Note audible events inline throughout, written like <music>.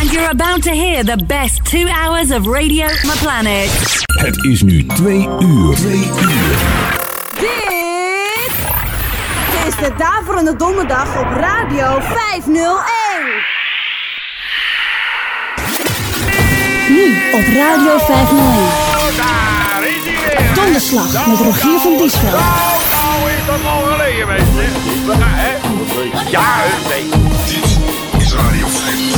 And you're about to hear the best two hours of Radio My Planet. Het is nu twee uur. Twee uur. Dit is de Daverende Donderdag op Radio 501. Nu op Radio 501. Daar is hij weer. Donderslag met Rogier van Diesveld. Nou, nou is dat al geleden, mensen. Ja, hè? Ja, nee. Dit is Radio 501.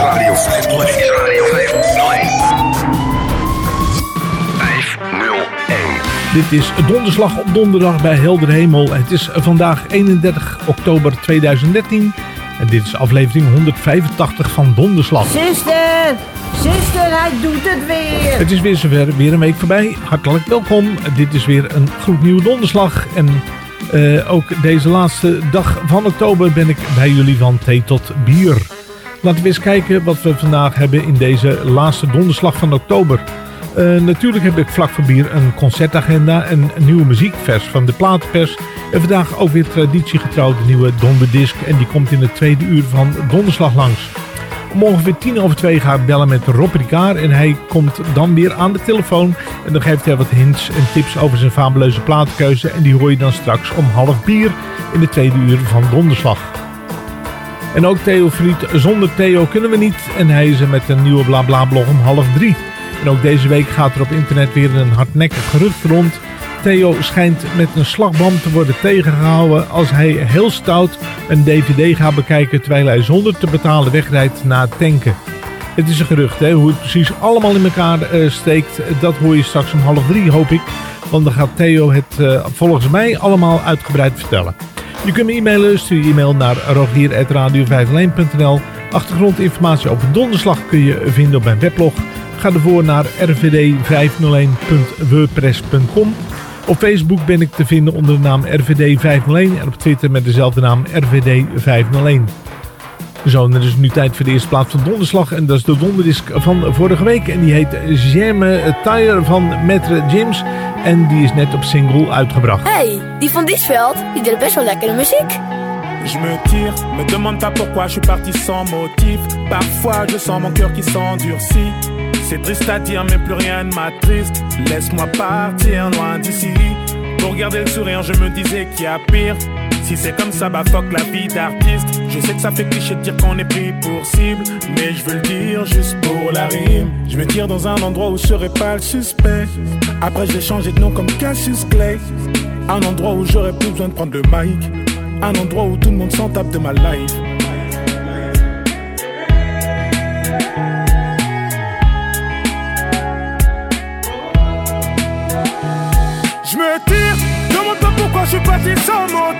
Radio 501. Dit is Radio 501. 501. Dit is donderslag op donderdag bij helder hemel. Het is vandaag 31 oktober 2013 en dit is aflevering 185 van Donderslag. Zuster, zuster, hij doet het weer. Het is weer zover, weer een week voorbij. Hartelijk welkom. Dit is weer een gloednieuwe donderslag. En eh, ook deze laatste dag van oktober ben ik bij jullie van thee tot bier. Laten we eens kijken wat we vandaag hebben in deze laatste donderslag van oktober. Eh, natuurlijk heb ik vlak voor bier een concertagenda en een nieuwe muziekvers van de platenpers. En vandaag ook weer traditiegetrouw de nieuwe donderdisc. En die komt in het tweede uur van donderslag langs. Om ongeveer tien over twee ga ik bellen met Rob Ricard. En hij komt dan weer aan de telefoon. En dan geeft hij wat hints en tips over zijn fabuleuze platenkeuze. En die hoor je dan straks om half bier in de tweede uur van Donderslag. En ook Theo Friet. Zonder Theo kunnen we niet. En hij is er met een nieuwe blabla blog om half drie. En ook deze week gaat er op internet weer een hardnekkig gerucht rond. Theo schijnt met een slagboom te worden tegengehouden als hij heel stout een dvd gaat bekijken terwijl hij zonder te betalen wegrijdt na het tanken. Het is een gerucht, hè? hoe het precies allemaal in elkaar eh, steekt, dat hoor je straks om half drie hoop ik. Want dan gaat Theo het eh, volgens mij allemaal uitgebreid vertellen. Je kunt me e-mailen, stuur je e-mail naar rogier.radio501.nl Achtergrondinformatie over donderslag kun je vinden op mijn weblog. Ga ervoor naar rvd501.wordpress.com Op Facebook ben ik te vinden onder de naam RVD501 en op Twitter met dezelfde naam RVD501. Zo, het is nu tijd voor de eerste plaats van Donderslag. En dat is de donderdisc van vorige week. En die heet Germe Tire van Metre Jims. En die is net op single uitgebracht. Hey, die van Diesveld, die deed best wel lekkere muziek. Je me tire, me demande pas pourquoi je suis parti sans motif. Parfois je sens mon cœur qui s'endurcit. C'est triste à dire, mais plus rien ne m'attriste. Laisse-moi partir loin d'ici. Pour garder le sourire, je me disais qu'il y a pire. Si c'est comme ça, bah fuck la vie d'artiste. Je sais que ça fait cliché de dire qu'on est pris pour cible. Mais je veux le dire juste pour la rime. Je me tire dans un endroit où je serai pas le suspect. Après, je vais changer de nom comme Cassius Clay. Un endroit où j'aurais plus besoin de prendre le mic. Un endroit où tout le monde s'en tape de ma life. Je me tire, demande pas pourquoi je suis parti sans motif.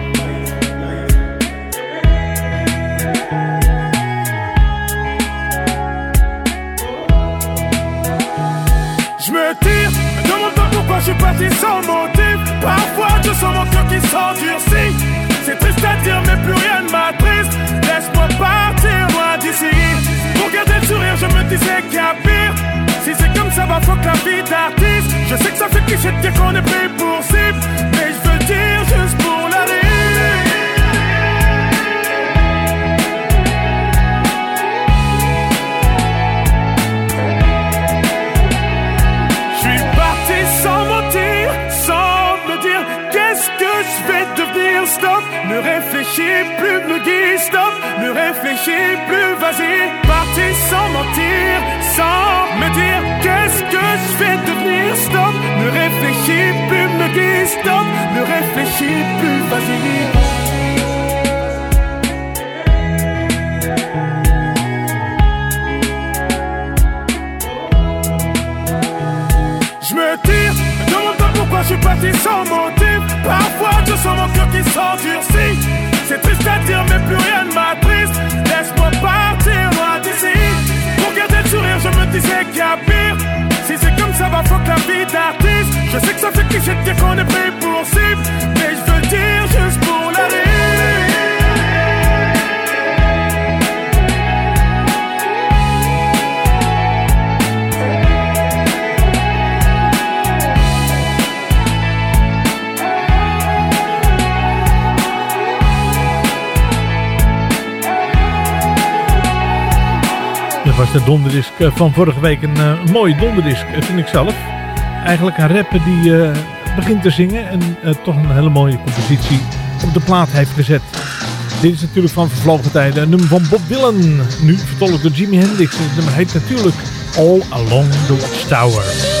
Je suis parti sans motif. Parfois je sens mon cœur qui s'endurcit. C'est triste à dire, mais plus rien ne m'attriste. Laisse-moi partir loin d'ici. Pour garder le sourire, je me disais qu'il y a pire. Si c'est comme ça, va bah, fuck la vie d'artiste. Je sais que ça fait cliché de dire qu'on est pris pour. Mais je veux dire réfléchis plus, me dis stop, ne réfléchis plus, vas-y, parti sans mentir, sans me dire qu'est-ce que je vais devenir, stop, ne réfléchis plus, me dis stop, ne réfléchis plus, vas-y. Je suis parti sans motif. Parfois je sens mon cœur qui s'endurcit. C'est triste à dire, mais plus rien ne m'attriste. Laisse-moi partir loin d'ici. Pour garder le sourire, je me disais qu'il y a pire. Si c'est comme ça, va fuck la vie d'artiste. Je sais que ça fait cliché de dire qu'on est pris pour cible. Mais je veux dire juste pour was de donderdisc eh, van vorige week een uh, mooie donderdisc, eh, vind ik zelf. Eigenlijk een rapper die begint te zingen en toch een hele mooie compositie op de plaat heeft gezet. Dit is natuurlijk van vervlogen tijden, een nummer van Bob Dylan. Nu vertolkt door Jimi Hendrix. Het nummer heet natuurlijk All Along the Watchtower.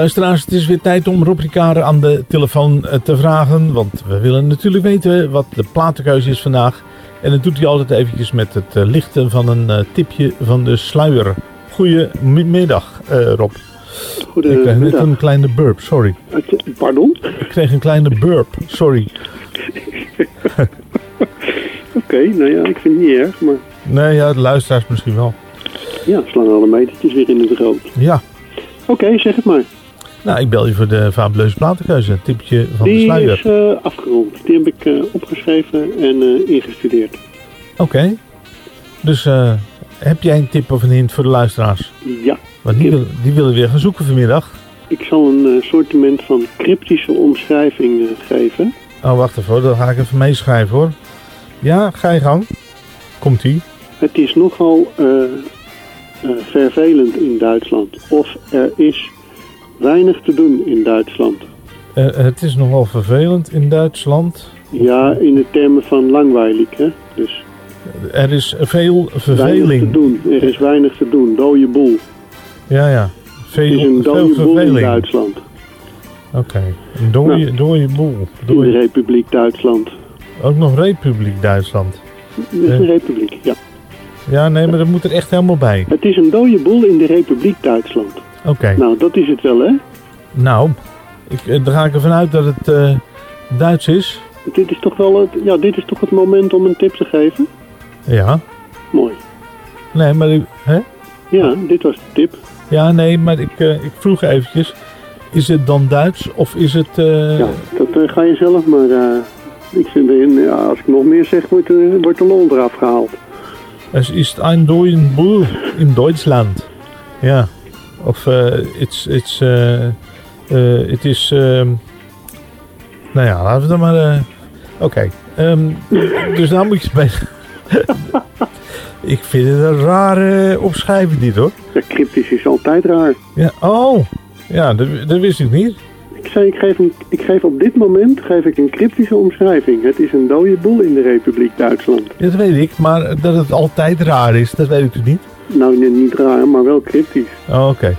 Luisteraars, het is weer tijd om Rob Ricard aan de telefoon eh, te vragen. Want we willen natuurlijk weten wat de platenkeuze is vandaag. En dat doet hij altijd eventjes met het eh, lichten van een eh, tipje van de sluier. Goedemiddag, eh Rob. Ik kreeg net Goedemiddag. een kleine burp, sorry. Pardon? Ik kreeg een kleine burp, sorry. <laughs> Oké, nou ja, ik vind het niet erg, maar Nee, ja, de luisteraars misschien wel. ja, slaan alle metertjes weer in het rood. Ja, Oké, zeg het maar. Nou, ik bel je voor de fabuleuze platenkeuze. Tipje van de Die sluier. is eh, afgerond. Die heb ik eh, opgeschreven en eh, ingestudeerd. Oké. Dus heb jij een tip of een hint voor de luisteraars? Ja. Want die, wil, die willen weer gaan zoeken vanmiddag. Ik zal een sortiment van cryptische omschrijving geven. Oh, wacht even hoor. Dan ga ik even meeschrijven hoor. Ja, ga je gang. Komt-ie. Het is nogal vervelend in Duitsland. Of er is weinig te doen in Duitsland. Eh, het is nogal vervelend in Duitsland. Ja, in de termen van langweilig, hè. Dus Er is veel weinig te verveling. doen. Er is weinig te doen. Dode boel. Ja, ja. Het is Veel, een veel dode boel in verveling. Duitsland. Oké. Een dooie, Nou. dooie boel. In de Republiek Duitsland. Ook nog Republiek Duitsland. Het is een republiek, ja. Ja, nee, maar dat moet er echt helemaal bij. Het is een dode boel in de Republiek Duitsland. Oké. Nou, dat is het wel, hè? Nou, ik, eh, dan ga ik ervan uit dat het eh, Duits is. Dit is toch wel het, ja, dit is toch het moment om een tip te geven? Ja. Mooi. Nee, maar hè? Ja, dit was de tip. Ja, nee, maar ik, eh, ik vroeg eventjes. Is het dan Duits of is het... Ja, dat ga je zelf maar... ik vind, ja, als ik nog meer zeg, wordt, wordt de lol eraf gehaald. Es ist ein dooien boel in Duitsland. Ja. Of eh it's, it's, eh, eh, het is... ehm, nou ja, laten we dan maar... eh, Oké. Ehm, dus nou moet je bij... <laughs> ik vind het een rare opschrijving dit hoor. Ja, cryptisch is altijd raar. Ja, oh. Ja, dat, dat wist ik niet. Ik zei, ik geef, een, ik geef op dit moment geef ik een cryptische omschrijving. Het is een dode boel in de Republiek Duitsland. Ja, dat weet ik, maar dat het altijd raar is, dat weet ik dus niet. Nou, niet raar, maar wel cryptisch. Oh, oké.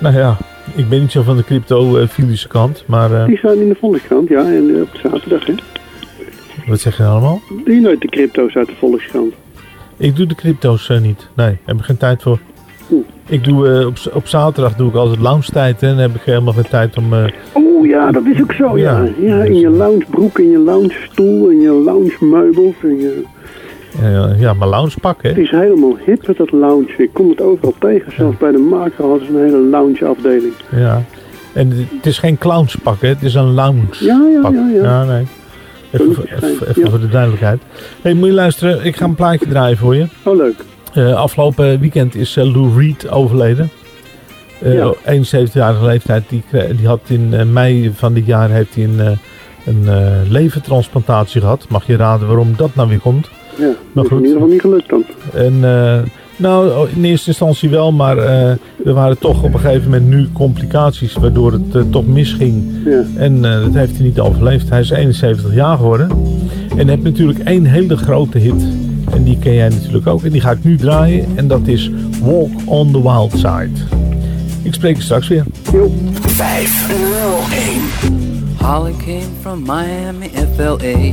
Nou ja, ik ben niet zo van de crypto-filische kant, maar eh, Die staan in de Volkskrant, ja, en eh, op zaterdag, hè. wat zeg je nou allemaal? Doe je nooit de crypto's uit de Volkskrant? Ik doe de crypto's eh, niet. Nee, heb ik geen tijd voor. Ik doe eh, op, op zaterdag doe ik altijd lounge tijd en dan heb ik helemaal geen tijd om. eh, Oh ja, dat is ook zo, ja. Ja, in je loungebroek, in je loungestoel, in je loungemeubels. En je... eh, ja, mijn lounge pak, hè? Het is helemaal hip met dat lounge. Ik kom het overal tegen. Zelfs bij de maker hadden ze een hele lounge afdeling. Ja. En het is geen clownspak, hè? Het is een lounge. Ja, ja, ja, ja. Ja, nee. Even, voor- even, even voor de duidelijkheid. hey, moet je luisteren, ik ga een plaatje draaien voor je. Oh, leuk. Eh, afgelopen weekend is eh, Lou Reed overleden. Eh, Ja. 71-jarige leeftijd. Die, die had in mei van dit jaar heeft hij een, een eh, levertransplantatie gehad. Mag je raden waarom dat nou weer komt? Ja, Maar dat is goed. in ieder geval niet gelukt dan. En, eh, nou, oh, in eerste instantie wel, maar eh, er waren toch op een gegeven moment nu complicaties waardoor het eh, toch misging. Ja. En eh, dat heeft hij niet overleefd. Hij is 71 jaar geworden. En heeft natuurlijk één hele grote hit. En die ken jij natuurlijk ook. En die ga ik nu draaien. En dat is Walk on the Wild Side. Ik spreek je straks weer. 501. Holly came from Miami, FLA.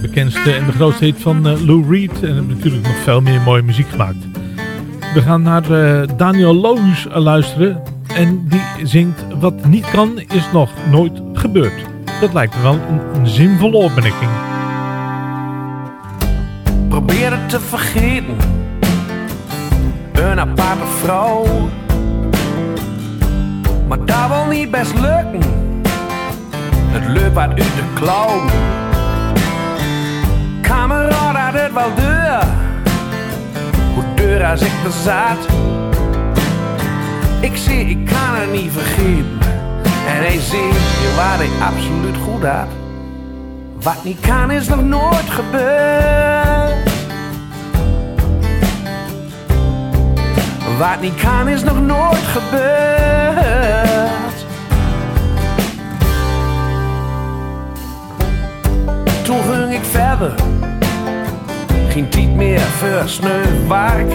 de bekendste en de grootste hit van uh, Lou Reed. En heeft natuurlijk nog veel meer mooie muziek gemaakt. We gaan naar uh, Daniel Loos luisteren. En die zingt Wat niet kan is nog nooit gebeurd. Dat lijkt me wel een, een zinvolle opmerking. Probeer het te vergeten. Een aparte vrouw. Maar dat wil niet best lukken. Het lukt uit de klauw het wel deur. Hoe deur als ik er zat. Ik zie, ik kan het niet vergeten. En hij zie je waar hij absoluut goed had. Wat niet kan is nog nooit gebeurd. Wat niet kan is nog nooit gebeurd. Toen ging ik verder geen tijd meer voor werk.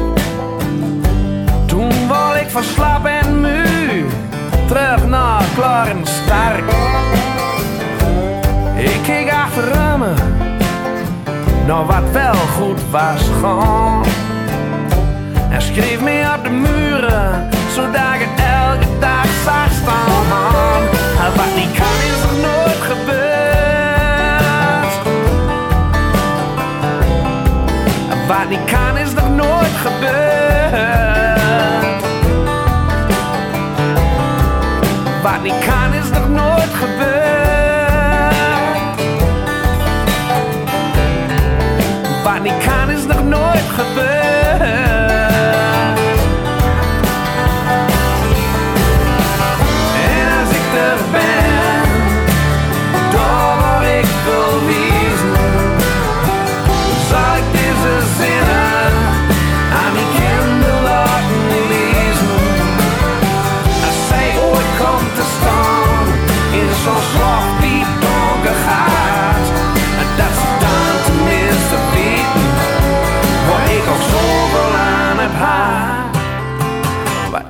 Toen was ik van slap en mu, terug naar klaar en sterk. Ik keek achter me, naar wat wel goed was gaan. En schreef me op de muren, zodat ik elke dag zag staan. Wat niet kan is nog nooit gebeurd. Wat niet kan is nog nooit gebeurd. Wat niet kan is nog nooit gebeurd. Wat niet kan is nog nooit gebeurd.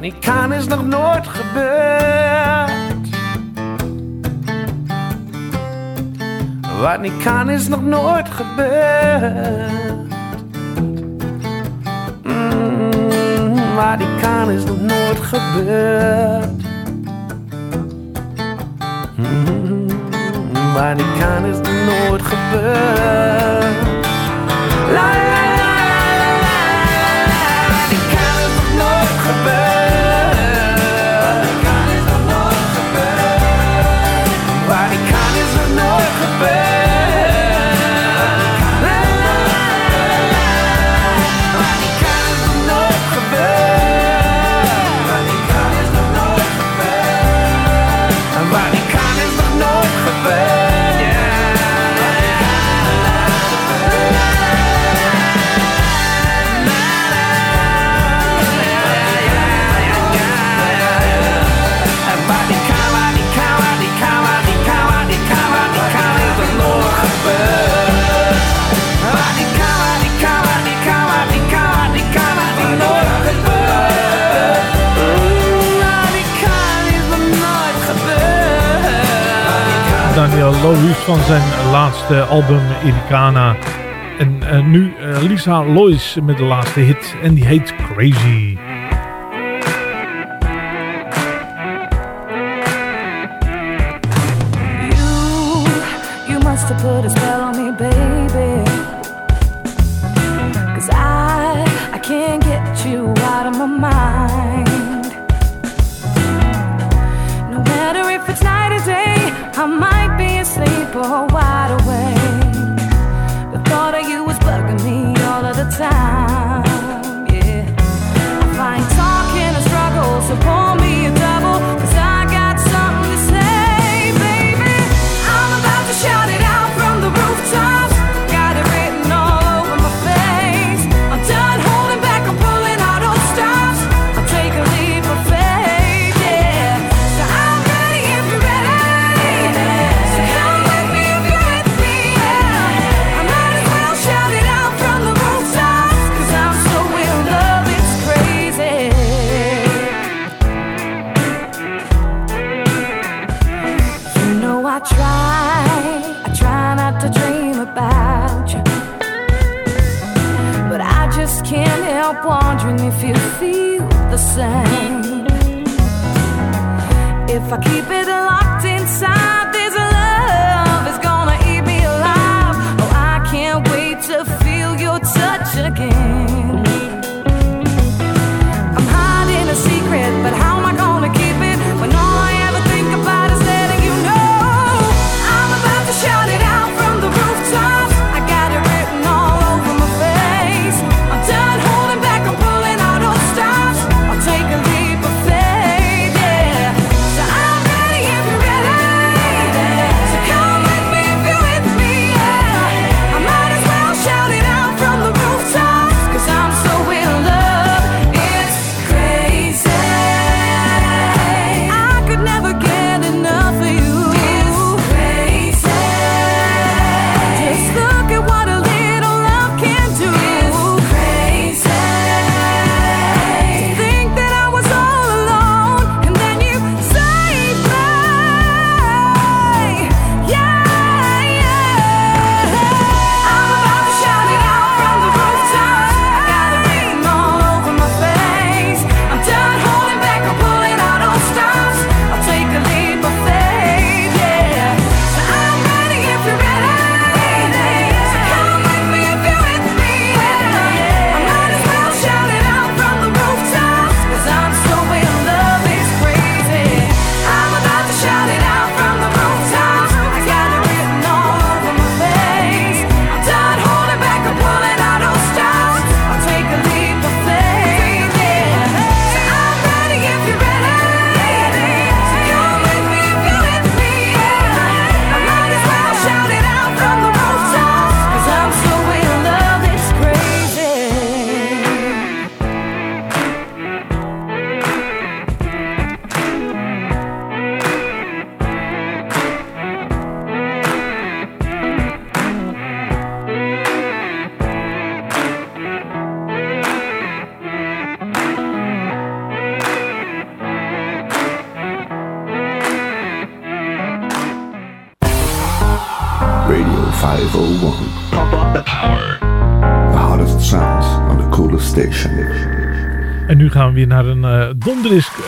Niet kan is nog nooit gebeurd. Wat niet kan is nog nooit gebeurd. Mm, wat niet kan is nog nooit gebeurd. Mm, wat niet kan is nog nooit gebeurd. La. Lois van zijn laatste album Irikana. En eh, nu eh, Lisa Lois met de laatste hit en die heet Crazy.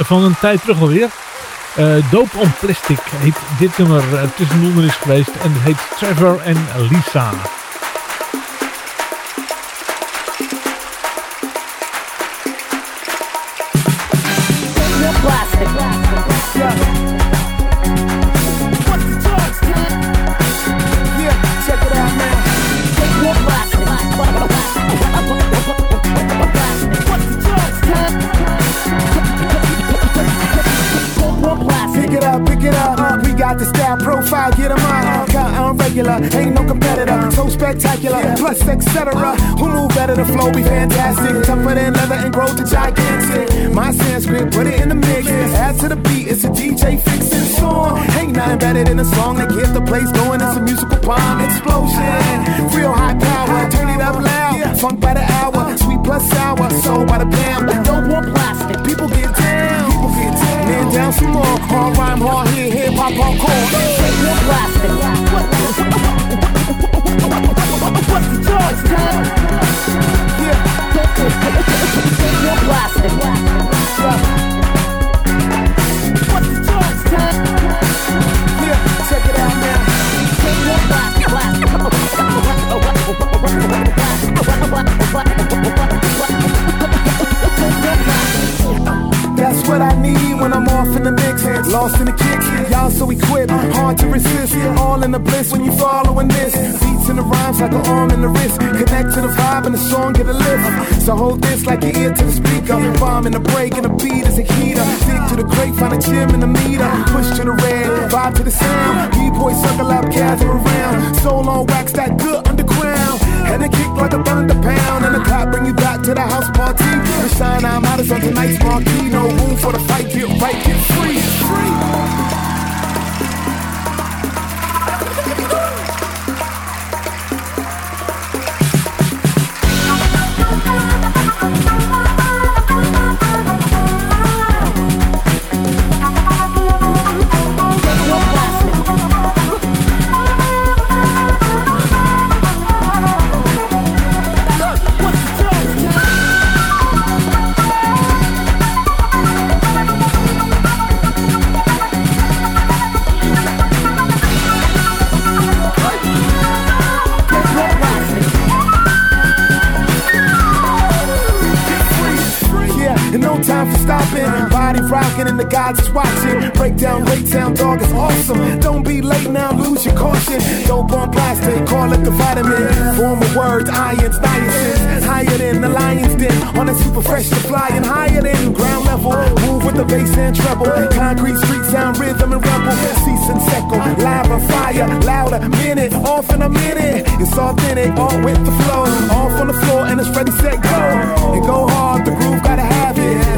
van een tijd terug alweer. Uh, eh, Doop on Plastic heet dit nummer. Eh, het is is geweest en het heet Trevor en Lisa. high profile, get them on. Got on regular, ain't no competitor. So spectacular, plus etc. Who move better The flow? Be fantastic. Tougher than leather and grow to gigantic. My Sanskrit, put it in the mix. Add to the beat, it's a DJ fixing song. Ain't nothing better than a song that gets the place going. It's a musical bomb explosion. Real high power, turn it up loud. Funk by the hour, sweet plus sour, soul by the pound. Don't want plastic, people get down some more. All rhyme, hit, hip hop. Take your blasting. What's the charge, son? Yeah. Take your blasting. What's the charge. Yeah. Check it out now. Take Lost in the kicks, y'all so equipped, hard to resist. All in the bliss when you following this. Beats in the rhymes like an arm in the wrist. Connect to the vibe and the song get a lift. So hold this like your ear to the speaker. Bomb in the break and the beat is a heater. Dig to the grate, find a gym in the meter. Push to the red, vibe to the sound. B-boy circle up, gather around. Wax, that good. And a kick like a thunder pound. And the clap bring you back to the house party. The shine I'm out is on tonight's marquee. No room for the fight, get right, get free. free. And the gods is watching. Breakdown, breakdown, dog is awesome. Don't be late now, lose your caution. Dope on plastic, call it the vitamin. Formal words, ions, niacin. Higher than the lion's den. On a super fresh supply and higher than ground level. Move with the bass and treble. Concrete street sound, rhythm and rebel. Cease and seckle, lava, fire, louder, minute, off in a minute. It's authentic, all with the flow. Off on the floor and it's ready, set, go. And go hard, the groove gotta have it.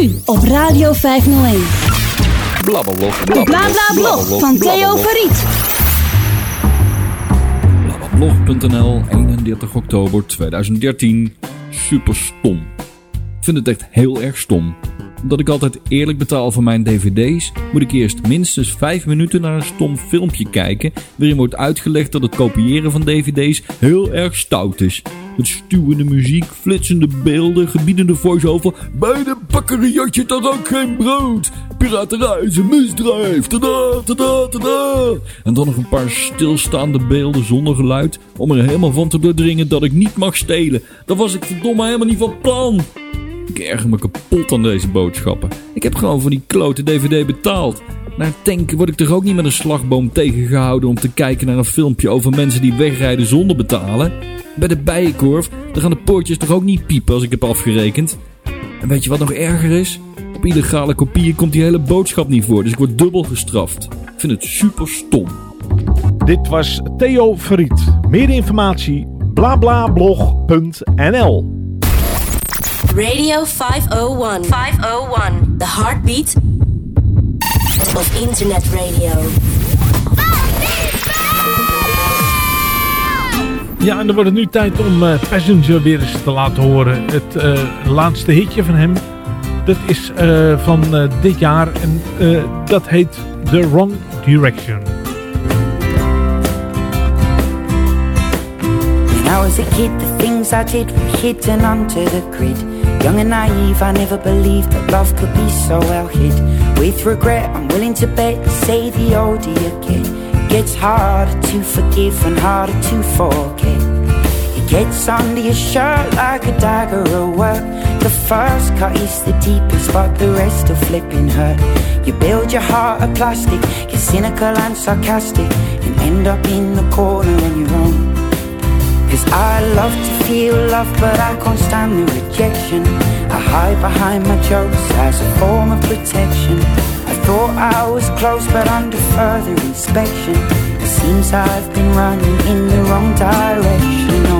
Nu op Radio 501. Blablablog. De van Theo Verriet. Blog.nl, 31 oktober 2013. Super stom. Ik vind het echt heel erg stom. Omdat ik altijd eerlijk betaal voor mijn dvd's, moet ik eerst minstens 5 minuten naar een stom filmpje kijken. waarin wordt uitgelegd dat het kopiëren van dvd's heel erg stout is. Met stuwende muziek, flitsende beelden, gebiedende voice-over. Bij de bakkerij had je toch ook geen brood. Piraterij is misdrijf. Tada, tada, tada. En dan nog een paar stilstaande beelden zonder geluid. Om er helemaal van te doordringen dat ik niet mag stelen. Dat was ik verdomme helemaal niet van plan. Ik erger me kapot aan deze boodschappen. Ik heb gewoon voor die klote DVD betaald. Na het tanken word ik toch ook niet met een slagboom tegengehouden om te kijken naar een filmpje over mensen die wegrijden zonder betalen. Bij de bijenkorf, daar gaan de poortjes toch ook niet piepen als ik heb afgerekend. En weet je wat nog erger is? Op illegale kopieën komt die hele boodschap niet voor, dus ik word dubbel gestraft. Ik vind het super stom. Dit was Theo Verriet. Meer informatie blablablog.nl Radio 501. 501. The heartbeat of internet radio. Ja, en dan wordt het nu tijd om eh, Passenger weer eens te laten horen. Het eh, laatste hitje van hem. Dat is eh, van dit jaar en dat heet The Wrong Direction. When I was a kid, the things I did were hidden under the grid. Young and naive, I never believed that love could be so well hid. With regret, I'm willing to bet, say the older you gets harder to forgive and harder to forget. It gets under your shirt like a dagger at work. The first cut is the deepest, but the rest are flipping hurt. You build your heart of plastic, get cynical and sarcastic, and end up in the corner on your own. Cause I love to feel love, but I can't stand the rejection. I hide behind my jokes as a form of protection. Thought I was close, but under further inspection, it seems I've been running in the wrong direction.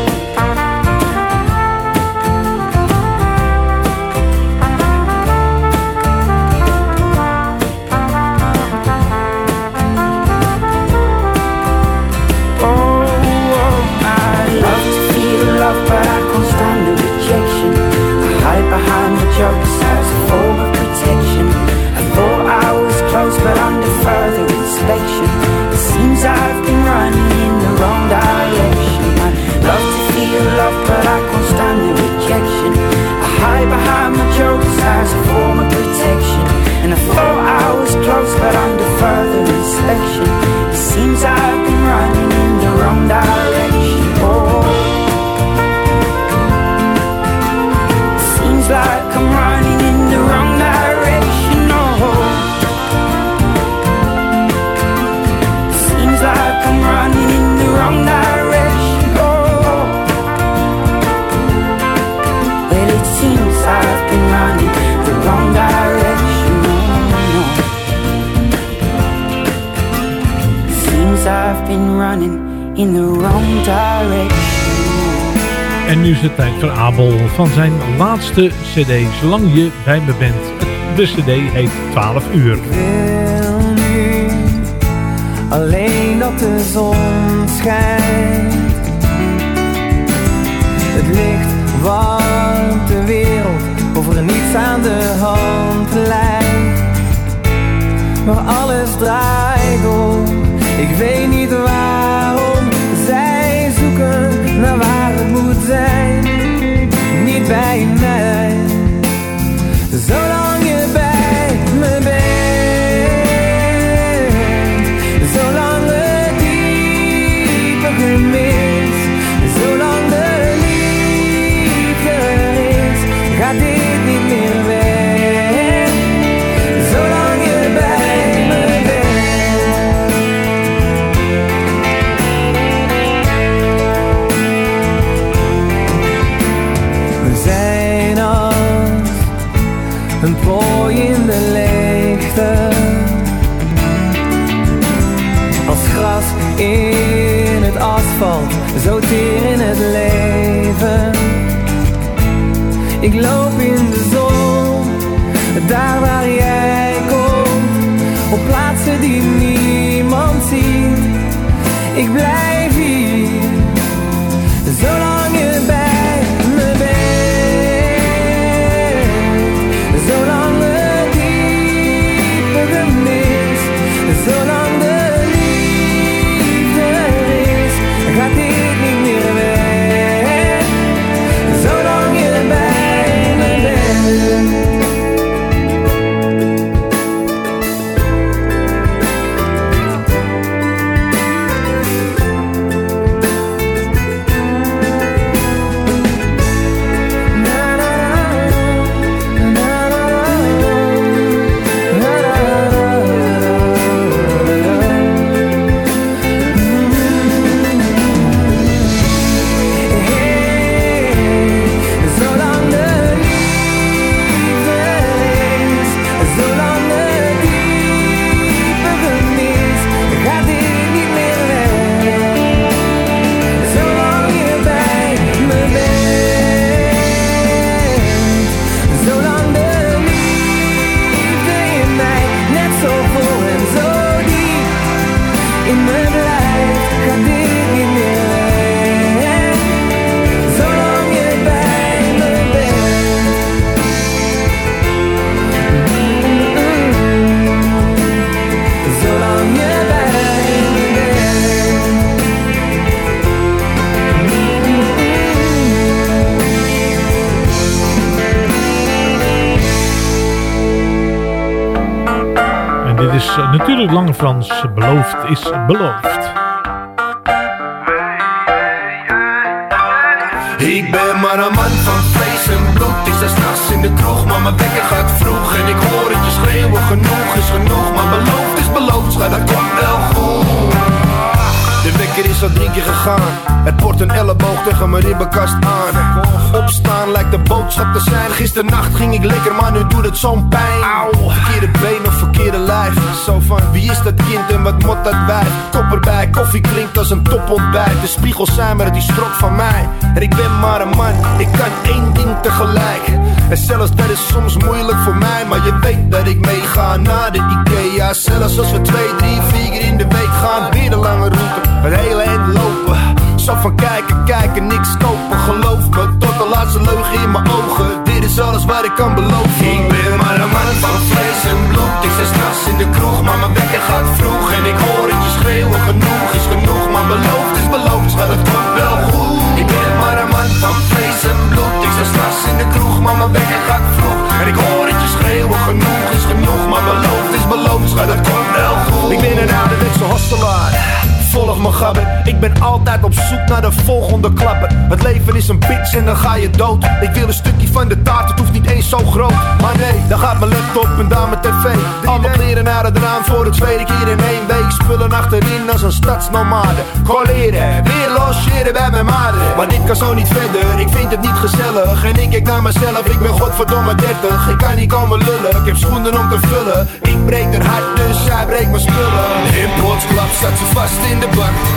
Van zijn laatste cd, Zolang je bij me bent. De cd heet 12 uur. wil nu alleen dat de zon schijnt. Het licht warmt de wereld of er niets aan de hand lijkt. Maar alles draait om, ik weet niet waarom. Zij zoeken naar waar niet bij You. Eh, natuurlijk Lange Frans. Beloofd is beloofd. Ik ben maar een man van vlees en bloed Ik sta straks in de kroeg, maar mijn wekker gaat vroeg En ik hoor het je schreeuwen, genoeg is genoeg Maar beloofd is beloofd, schat, dat komt wel goed De wekker is al drie gegaan Het wordt een elleboog tegen mijn ribbenkast aan. Opstaan lijkt de boodschap te zijn. Gisternacht ging ik lekker, maar nu doet het zo'n pijn. Verkeerde been of verkeerde lijf. Zo van, wie is dat kind en wat moet dat wijf? Kop erbij, koffie klinkt als een topontbijt. De spiegels zijn maar die strok van mij. En ik ben maar een man, ik kan één ding tegelijk. En zelfs dat is soms moeilijk voor mij Maar je weet dat ik meega naar de Ikea. Zelfs als we twee, drie, vier keer in de week gaan Weer de lange route, het hele eind lopen Zo van kijken, kijken, niks kopen. Geloof me, tot de laatste leugen in mijn ogen. Dit is alles wat ik kan beloven. Ik ben maar een man van vlees en bloed. Ik sta straks in de kroeg, maar mijn wekker gaat vroeg. En ik hoor het je schreeuwen, genoeg is genoeg. Maar beloofd is beloofd, schat, het komt wel goed. Ik ben maar een man van vlees en bloed. Ik sta straks in de kroeg, maar mijn wekker gaat vroeg. En ik hoor het je schreeuwen, genoeg is genoeg. Maar beloofd is beloofd, schat, het komt wel goed. Ik ben een ouderwetse hostelaar Volg me gabber, ik ben altijd op zoek naar de volgende klapper. Het leven is een bitch en dan ga je dood. Ik wil een stukje van de taart, het hoeft niet eens zo groot. Maar nee, dan gaat mijn laptop en daar mijn tv. Al mijn kleren naar het raam voor de tweede keer in één week. Spullen achterin als een stadsnomade. Colleren, weer logeren bij mijn maden Maar dit kan zo niet verder, ik vind het niet gezellig. En ik kijk naar mezelf, ik ben godverdomme 30 Ik kan niet komen lullen, ik heb schoenen om te vullen. Ik breek er hard, dus zij breekt mijn spullen. In plotsklap zat ze vast in de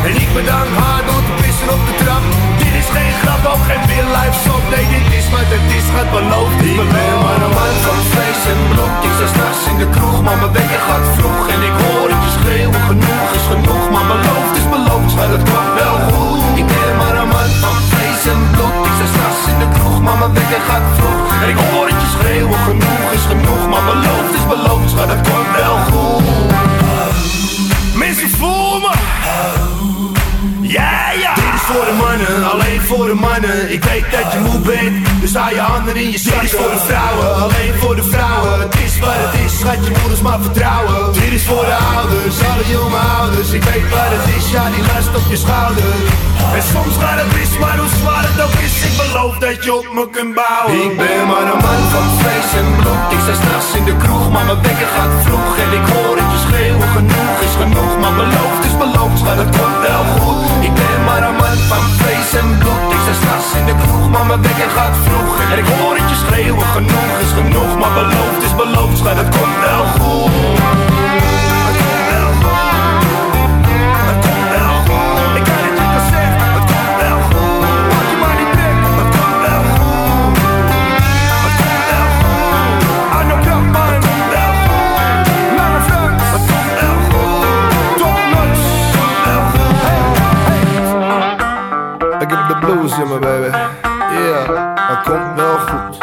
En ik bedank haar door te pissen op de trap. Dit is geen grap, ook geen real song Nee, dit is wat het is, gaat beloofd Ik ben maar een man van vlees en bloed Ik sta straks in de kroeg, maar mijn wekker gaat vroeg. En ik hoor het je schreeuwen, genoeg is genoeg. Maar beloofd is beloofd, schat, het komt wel goed. Ik ben maar een man van vlees en bloed Ik sta straks in de kroeg, maar mijn wekker gaat vroeg. En ik hoor het je schreeuwen, genoeg is genoeg. Maar beloofd is beloofd, schat, het komt wel goed Ja, ja Dit is voor de mannen, alleen voor de mannen. Ik weet dat je moe bent, dus haal je handen in je zak Dit is voor de vrouwen, alleen voor de vrouwen. Het is wat het is, schat je moeders maar vertrouwen. Dit is voor de ouders, alle jonge ouders. Ik weet wat het is, ja die last op je schouder. En soms gaat het mis, maar hoe zwaar het ook is Ik beloof dat je op me kunt bouwen. Ik ben maar een man van vlees en bloed. Ik sta straks in de kroeg, maar mijn wekker gaat vroeg. En ik hoor het je schreeuwen, genoeg is genoeg. Maar beloofd is beloofd, schat het komt wel goed. Ik ben maar een man van vlees en bloed. Ik sta straks in de kroeg, maar mijn wekker gaat vroeg. En ik hoor het je schreeuwen, genoeg is genoeg. Maar beloofd is beloofd, schat het komt wel goed blues in komt wel goed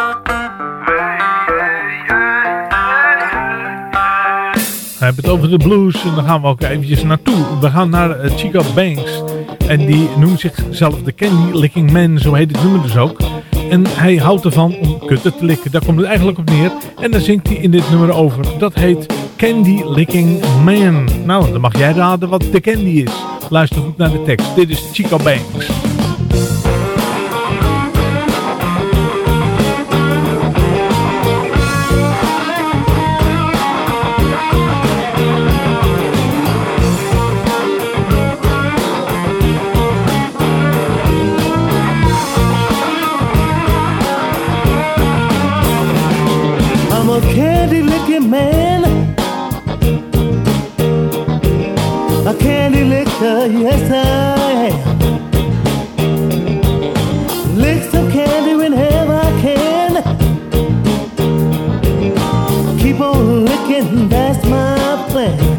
We het over de blues en daar gaan we ook eventjes naartoe. We gaan naar eh, Chico Banks. En die noemt zichzelf de Candy Licking Man, zo heet het nummer dus ook. En hij houdt ervan om kutten te likken. Daar komt het eigenlijk op neer. En daar zingt hij in dit nummer over. Dat heet Candy Licking Man. Nou, dan mag jij raden wat de candy is. Luister goed naar de tekst. Dit is Chico Banks. A candy licker, yes I am. Lick some candy whenever I can. Keep on licking, that's my plan.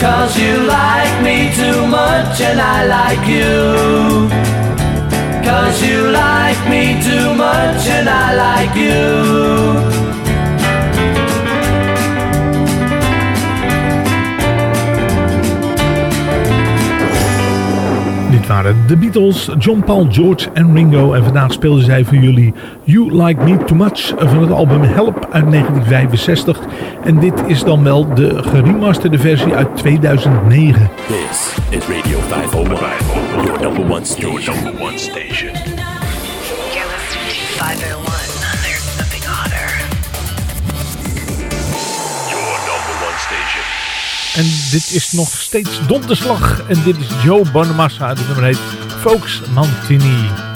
Cause you like me too much and I like you. Cause you like me too much and I like you. De Beatles, John Paul, George en Ringo. En vandaag speelden zij voor jullie You Like Me Too Much van het album Help uit 1965. En dit is dan wel de geremasterde versie uit 2009. This is Radio 501, your number one station. Your number one station. En dit is nog steeds donderslag. En dit is Joe Bonamassa. De nummer heet Folks Mantini.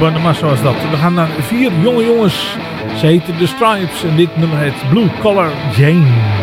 Bonamassa was dat. We gaan naar vier jonge jongens. Ze heten The Stripes en dit nummer heet Blue Collar Jane.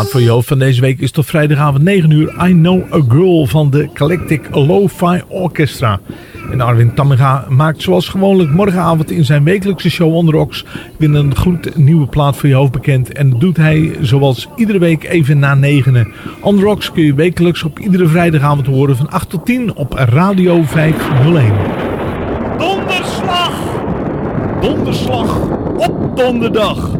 Plaat voor je hoofd van deze week is tot vrijdagavond 9 uur I Know a Girl van de Galactic Lo-Fi Orchestra. En Arwin Tamminga maakt zoals gewoonlijk morgenavond in zijn wekelijkse show On Rocks weer een gloednieuwe plaat voor je hoofd bekend. En dat doet hij zoals iedere week even na negenen. On kun je wekelijks op iedere vrijdagavond horen van 8 tot 10 op Radio 501. Donderslag! Donderslag op donderdag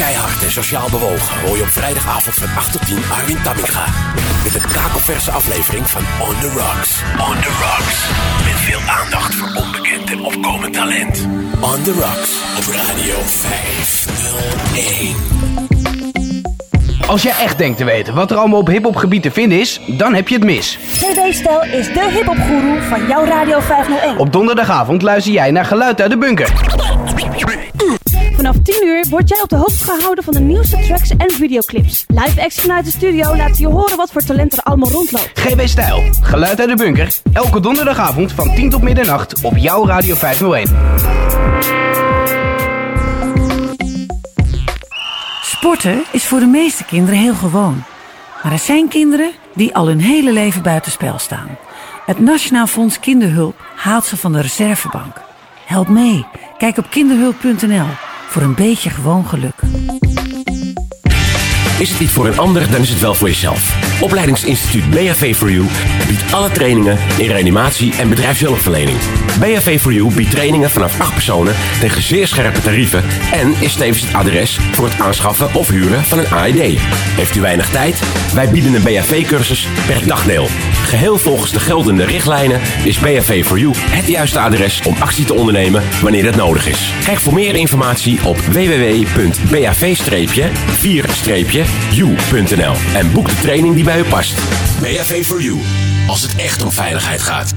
Keihard en sociaal bewogen hoor je op vrijdagavond van 8 tot 10 Arwin Tamminga. Met een kakelverse aflevering van On The Rocks. On The Rocks. Met veel aandacht voor onbekend en opkomend talent. On The Rocks op Radio 501. Als jij echt denkt te weten wat er allemaal op hiphopgebied te vinden is, dan heb je het mis. CD Stel is de hiphopgoeroe van jouw Radio 501. Op donderdagavond luister jij naar Geluid uit de Bunker. Vanaf 10 uur word jij op de hoogte gehouden van de nieuwste tracks en videoclips. Live acts vanuit de studio laten je horen wat voor talent er allemaal rondloopt. GB Stijl, Geluid uit de Bunker. Elke donderdagavond van 10 tot middernacht op jouw Radio 501. Sporten is voor de meeste kinderen heel gewoon. Maar er zijn kinderen die al hun hele leven buitenspel staan. Het Nationaal Fonds Kinderhulp haalt ze van de reservebank. Help mee. Kijk op kinderhulp.nl voor een beetje gewoon geluk. Is het niet voor een ander, dan is het wel voor jezelf. Opleidingsinstituut BHV for You biedt alle trainingen in reanimatie en bedrijfshulpverlening. BHV for You biedt trainingen vanaf 8 personen tegen zeer scherpe tarieven en is tevens het adres voor het aanschaffen of huren van een AED. Heeft u weinig tijd? Wij bieden een BHV-cursus per dagdeel. Geheel volgens de geldende richtlijnen is BHV for You het juiste adres om actie te ondernemen wanneer het nodig is. Kijk voor meer informatie op www.bav-4-u.nl en boek de training die bij u past. BHV for You, als het echt om veiligheid gaat.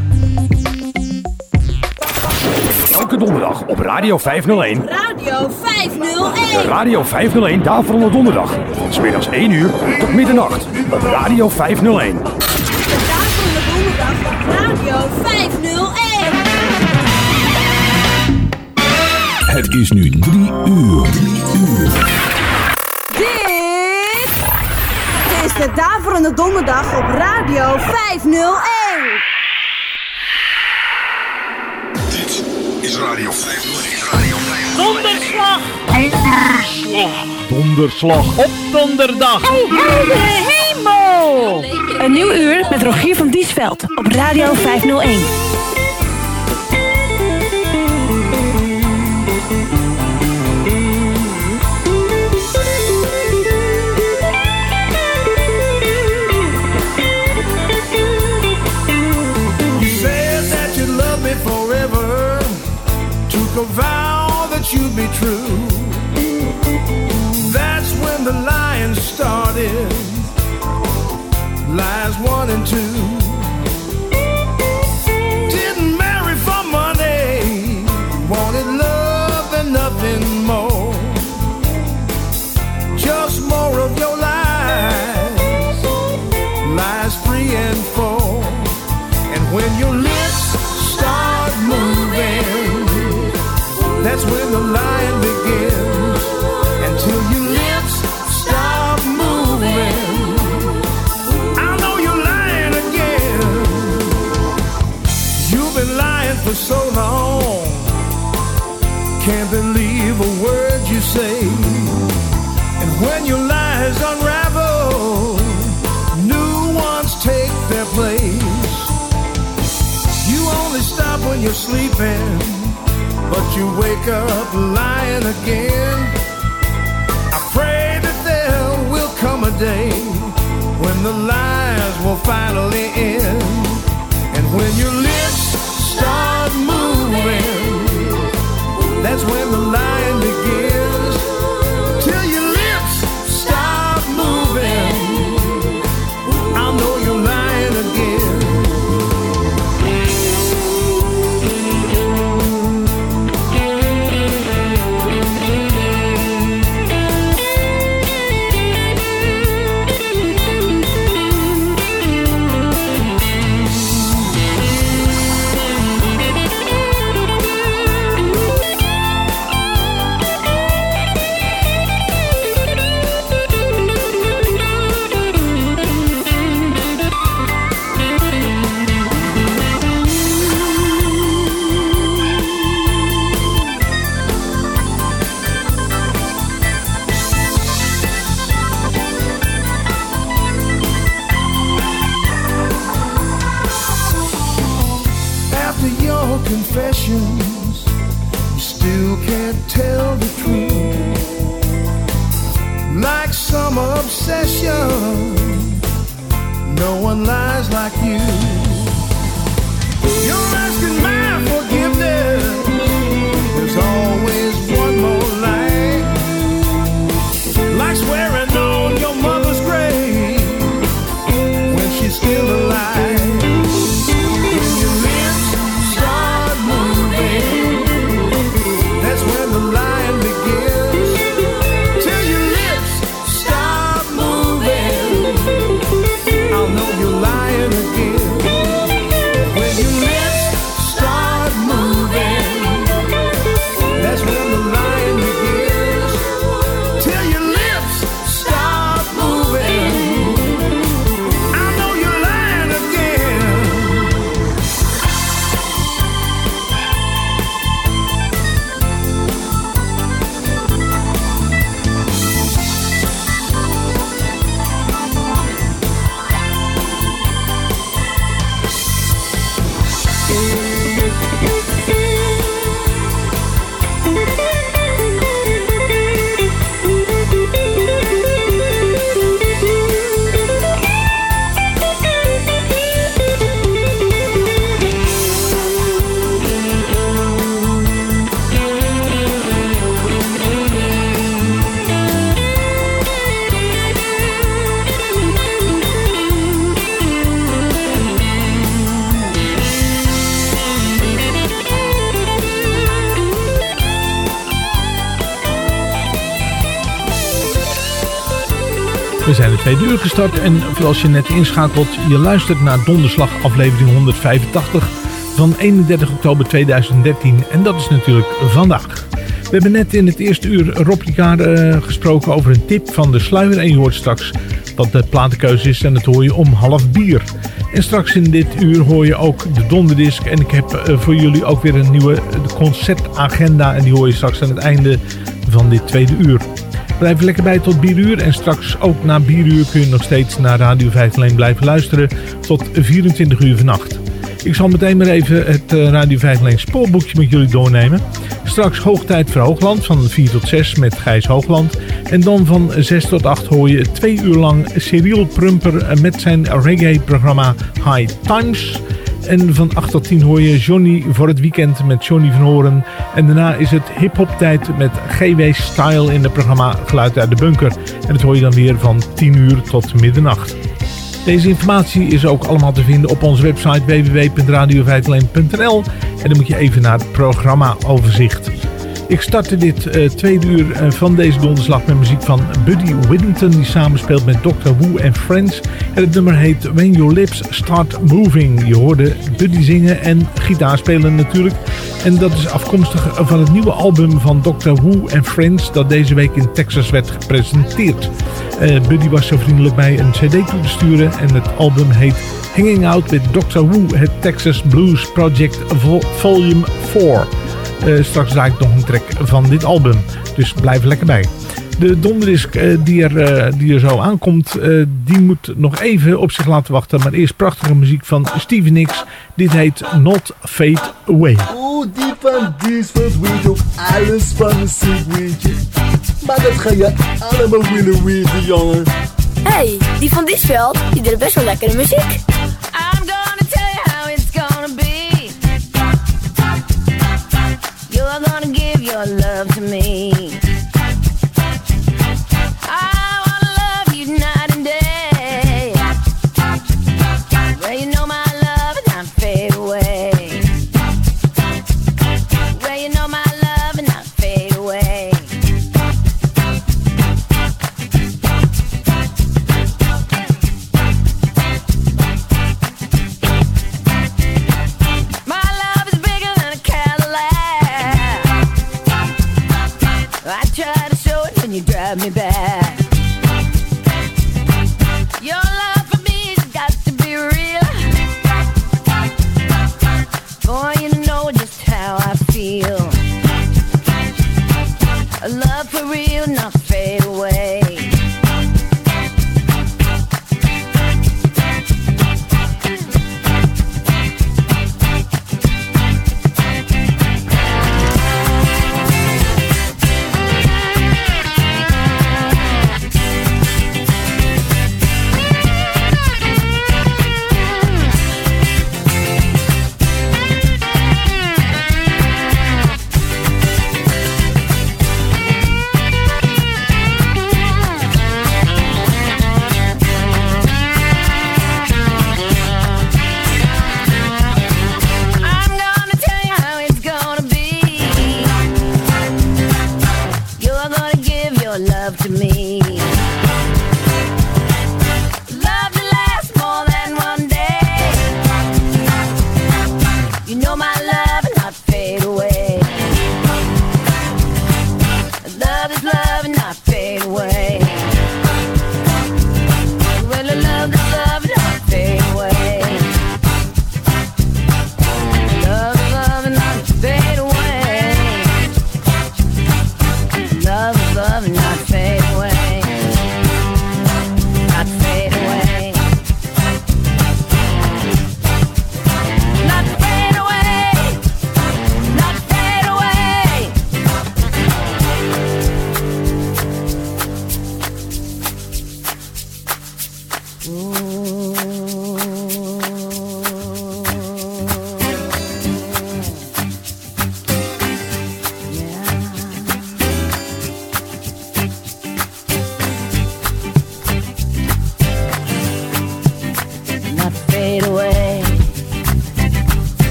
Elke donderdag op Radio 501. Radio 501. De Radio 501 Daverende Donderdag. Van 's middags 1 uur tot middernacht. Op Radio 501. Donderdag op Radio 501. Het is nu 3 uur. 3 uur. Dit is de Daverende Donderdag op Radio 501. Dit is Radio 501. Radio 501. Donderslag! Donderslag op donderdag! De Een nieuw uur met Rogier van Diesveld op Radio 501. You said that you'd love me forever. Took a vow that you'd be true. That's when the lion started. Lies one and two. Didn't marry for money. Wanted love and nothing more. Just more of your lies. Lies three and four. And when your lips start moving, that's when the lying begins. Long, can't believe a word you say. And when your lies unravel, new ones take their place. You only stop when you're sleeping, but you wake up lying again. I pray that there will come a day when the lies will finally end. And when lips start moving, that's when the lying tweede uur gestart en zoals je net inschakelt, je luistert naar donderslag aflevering 185 van 31 oktober 2013 en dat is natuurlijk vandaag. We hebben net in het eerste uur Rob eh, gesproken over een tip van de sluier en je hoort straks wat de platenkeuze is en dat hoor je om half bier. En straks in dit uur hoor je ook de donderdisc en ik heb eh, voor jullie ook weer een nieuwe concertagenda en die hoor je straks aan het einde van dit tweede uur. Blijf er lekker bij tot bieruur. En straks ook na bieruur kun je nog steeds naar Radio 5 alleen blijven luisteren. Tot 24 uur vannacht. Ik zal meteen maar even het eh, Radio 5 alleen spoorboekje met jullie doornemen. Straks hoogtijd voor Hoogland van 4 tot 6 met Gijs Hoogland. En dan van 6 tot 8 hoor je twee uur lang Cyril Prumper met zijn reggae-programma High Times. En van 8 tot 10 hoor je Johnny voor het weekend met Johnny van Horen. En daarna is het hip-hop tijd met GW Style in het programma Geluid uit de Bunker. En dat hoor je dan weer van 10 uur tot middernacht. Deze informatie is ook allemaal te vinden op onze website www.radio501.nl. En dan moet je even naar het programma overzicht. Ik startte dit eh, tweede uur eh, van deze donderslag met muziek van Buddy Whittington. Die samenspeelt met Dr. Who en Friends. En het nummer heet When Your Lips Start Moving. Je hoorde Buddy zingen en gitaar spelen natuurlijk. En dat is afkomstig van het nieuwe album van Dr. Who en Friends. Dat deze week in Texas werd gepresenteerd. Eh, Buddy was zo vriendelijk mij een cd toe te sturen. En het album heet Hanging Out with Dr. Who. Het Texas Blues Project Vol- Volume 4. Eh, straks draai ik nog een track van dit album. Dus blijf er lekker bij. De donderdisc eh, die, er, eh, die er zo aankomt, eh, die moet nog even op zich laten wachten. Maar eerst prachtige muziek van Stevie Nicks. Dit heet Not Fade Away. Hoe diep van weet ook alles van muziek weet je. Maar dat ga je allemaal willen weten, jongen. hey, die van Diesveld, die deed best wel lekkere muziek. Love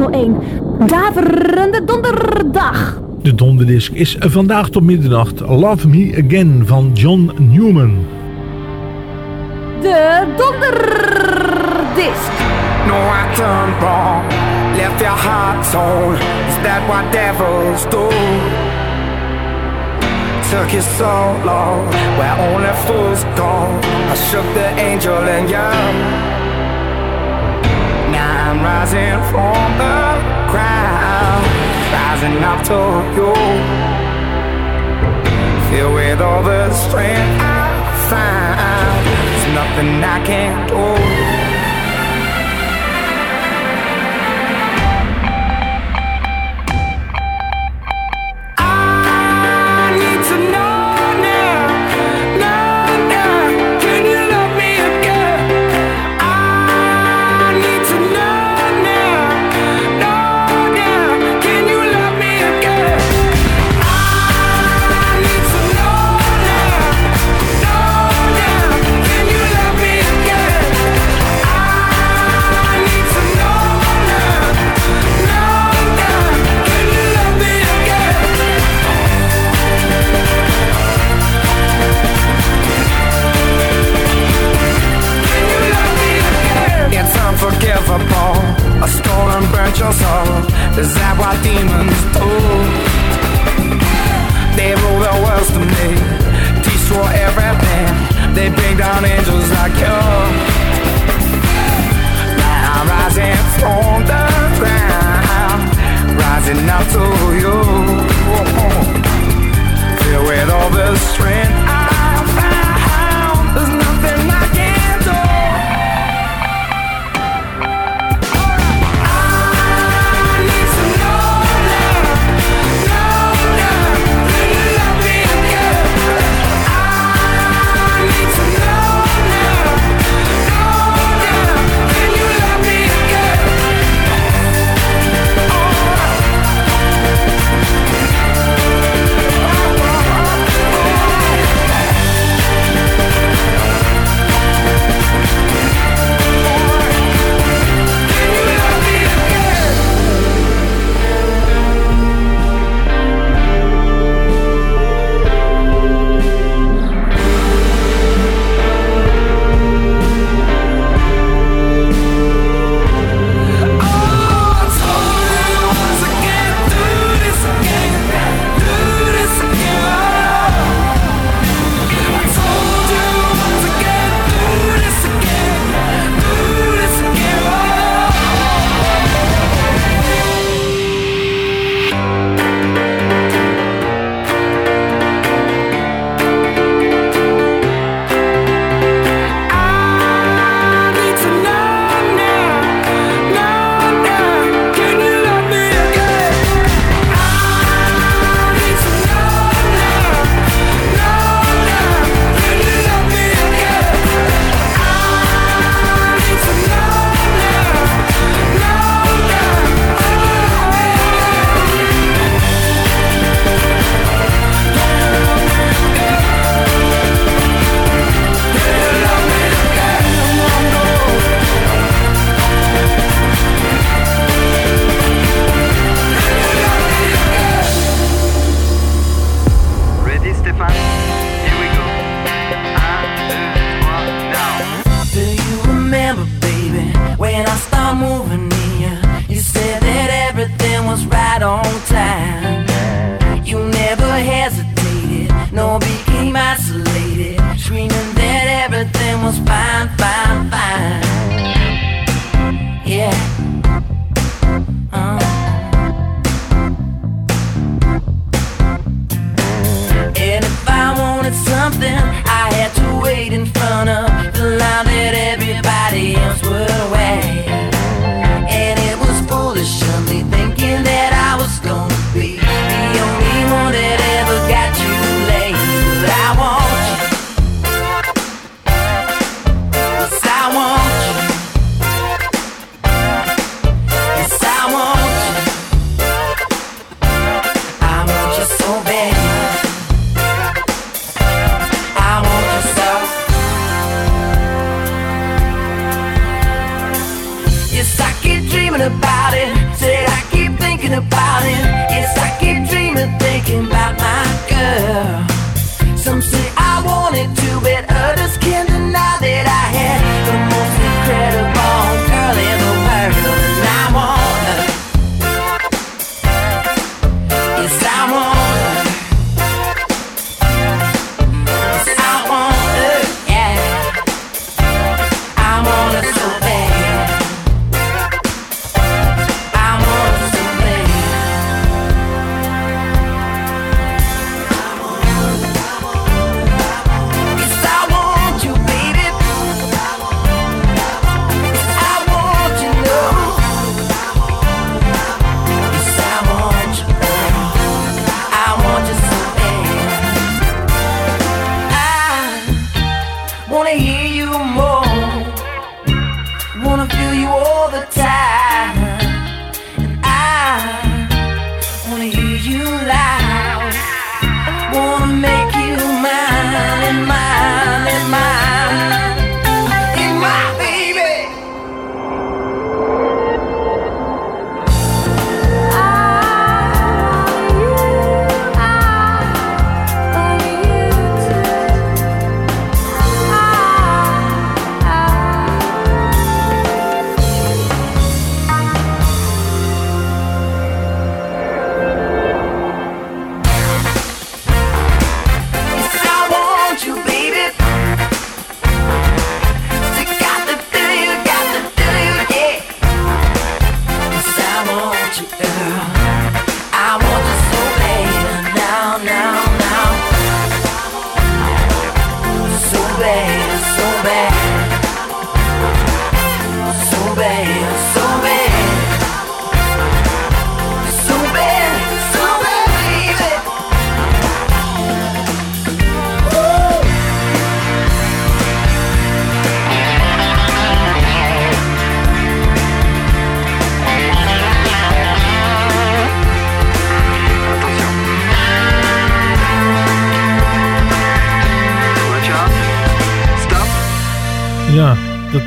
501. Daverende donderdag. De donderdisc is vandaag tot middernacht Love Me Again van John Newman. De donderdisc. No, I turned wrong. Left your heart torn. Is that what devils do? Took you so long. Where only fools go. I shook the angel and you. Rising from the ground, rising up to you. Filled with all the strength I find, there's nothing I can't do.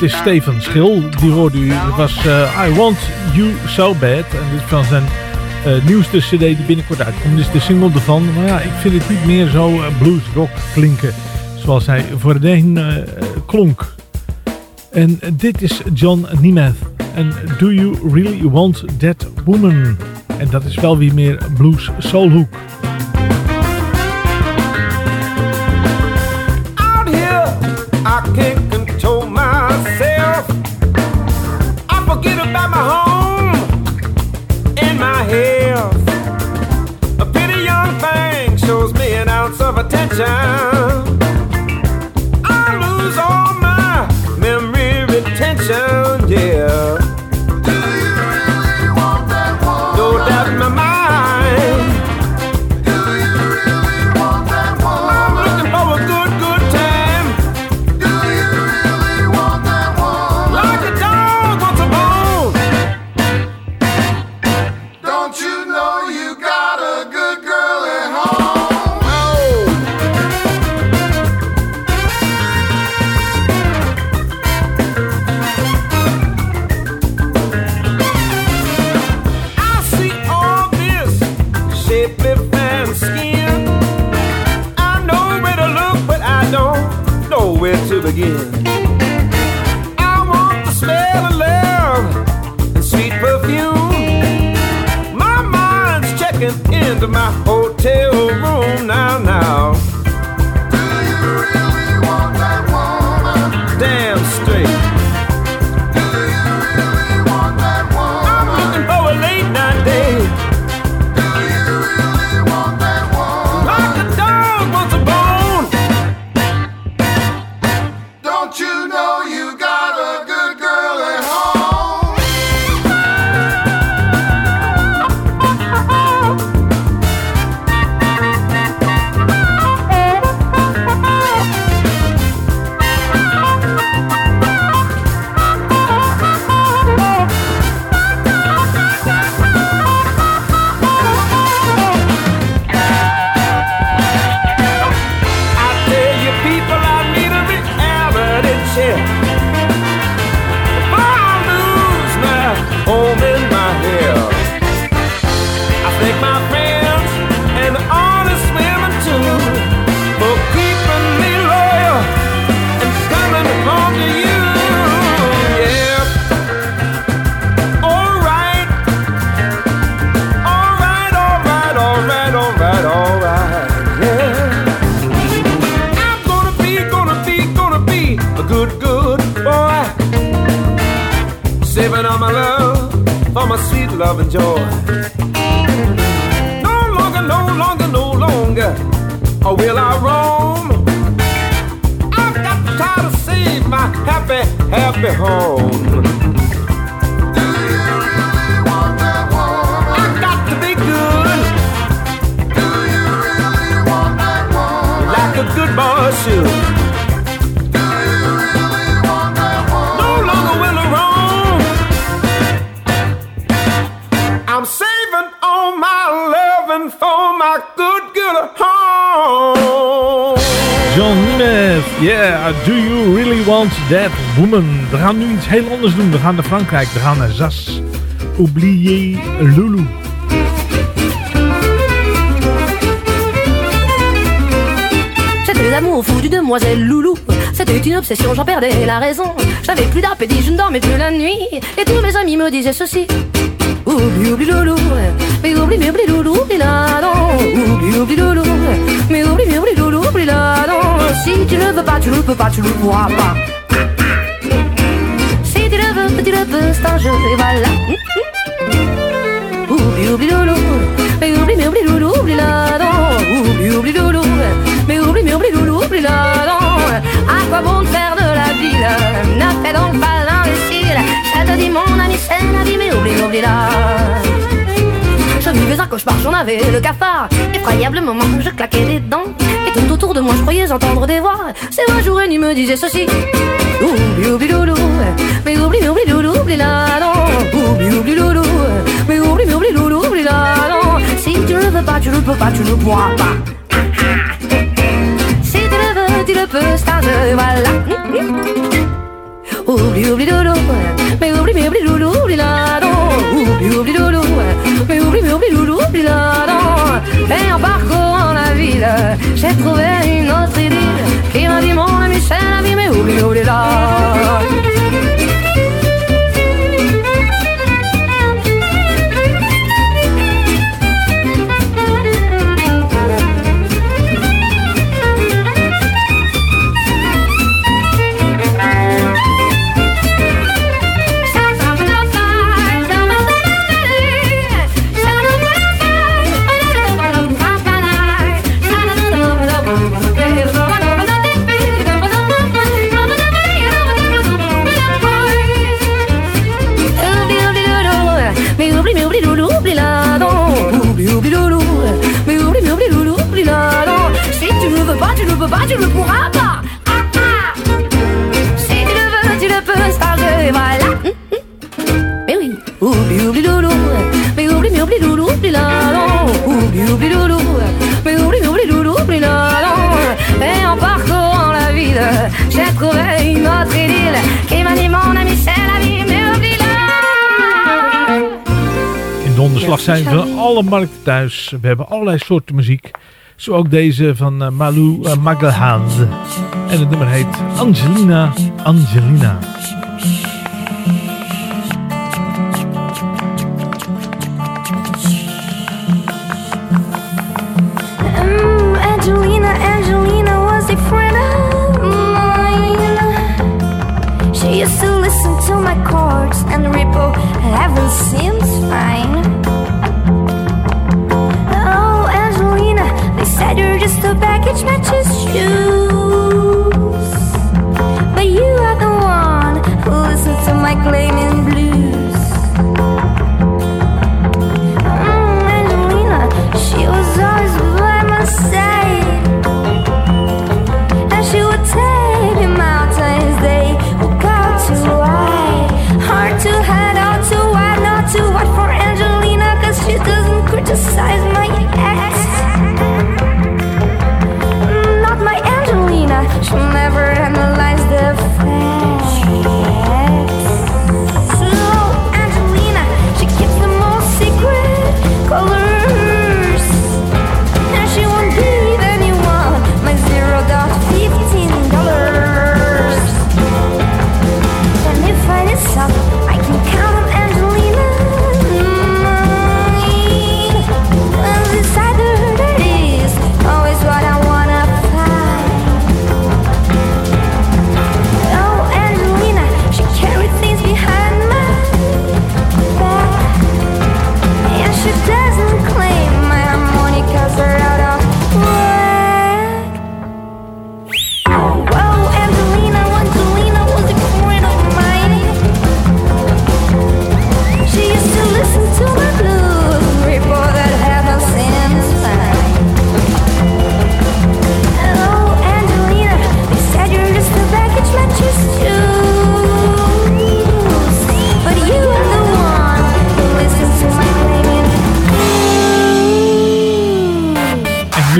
is Steven Schil. Die hoorde u. Was eh, I Want You So Bad. En dit is van zijn eh, nieuwste cd die binnenkort uitkomt. Dit is de single ervan. Maar ja, ik vind het niet meer zo eh, blues rock klinken. Zoals hij voorheen klonk. En dit is John Nemeth. En Do You Really Want That Woman? En dat is wel weer meer blues soulhoek. Gaan nu iets heel anders doen. We gaan naar Frankrijk, we gaan naar Zas. Oubliez Loulou. J'étais l'amour fou du demoiselle Loulou. C'était une obsession, j'en perdais la raison. J'avais plus d'appétit, je ne dormais plus la nuit. Et tous mes amis me disaient ceci. Oublie, oublie Loulou. Mais oublie, mais oublie Loulou, oublie la. Oublie, oublie Loulou. Mais oublie, mais oublie Loulou, oublie la. Si tu ne veux pas, tu ne peux pas, tu ne pourras pas. Le veux, tu le peux, c'est un jeu, et voilà. Oublie, oublie Loulou. Mais oublie, mais oublie Loulou, oublie la non. Oublie, oublie Loulou. Mais oublie, mais oublie Loulou, oublie la non. À quoi bon faire de la ville? N'a fait donc pas l'imbécile. Ça te dit mon ami, c'est la vie, mais oublie, oublie la. Je vivais un cauchemar, j'en avais le cafard. Effroyable moment, je claquais des dents. Et tout autour de moi, je croyais entendre des voix. C'est un jour et nuit me disait ceci. Oublie, oublie loulou. Mais oublie, mais oublie peux pas, tu ne pourras pas. Si tu le veux, tu le peux, un jeu, voilà. Oublie, oublie loulou. Mais oublie, mais oublie loulou, oublie la non. Oublie, oublie loulou. Mais oublie, mais oublie loulou, oublie la non. Et en parcourant la ville, j'ai trouvé une autre idylle qui m'a dit mon ami, c'est la vie, mais oublie, oublie la. Zijn we van alle markten thuis. We hebben allerlei soorten muziek. Zo ook deze van eh, Malou uh, Magalhaes. En het nummer heet Angelina Angelina.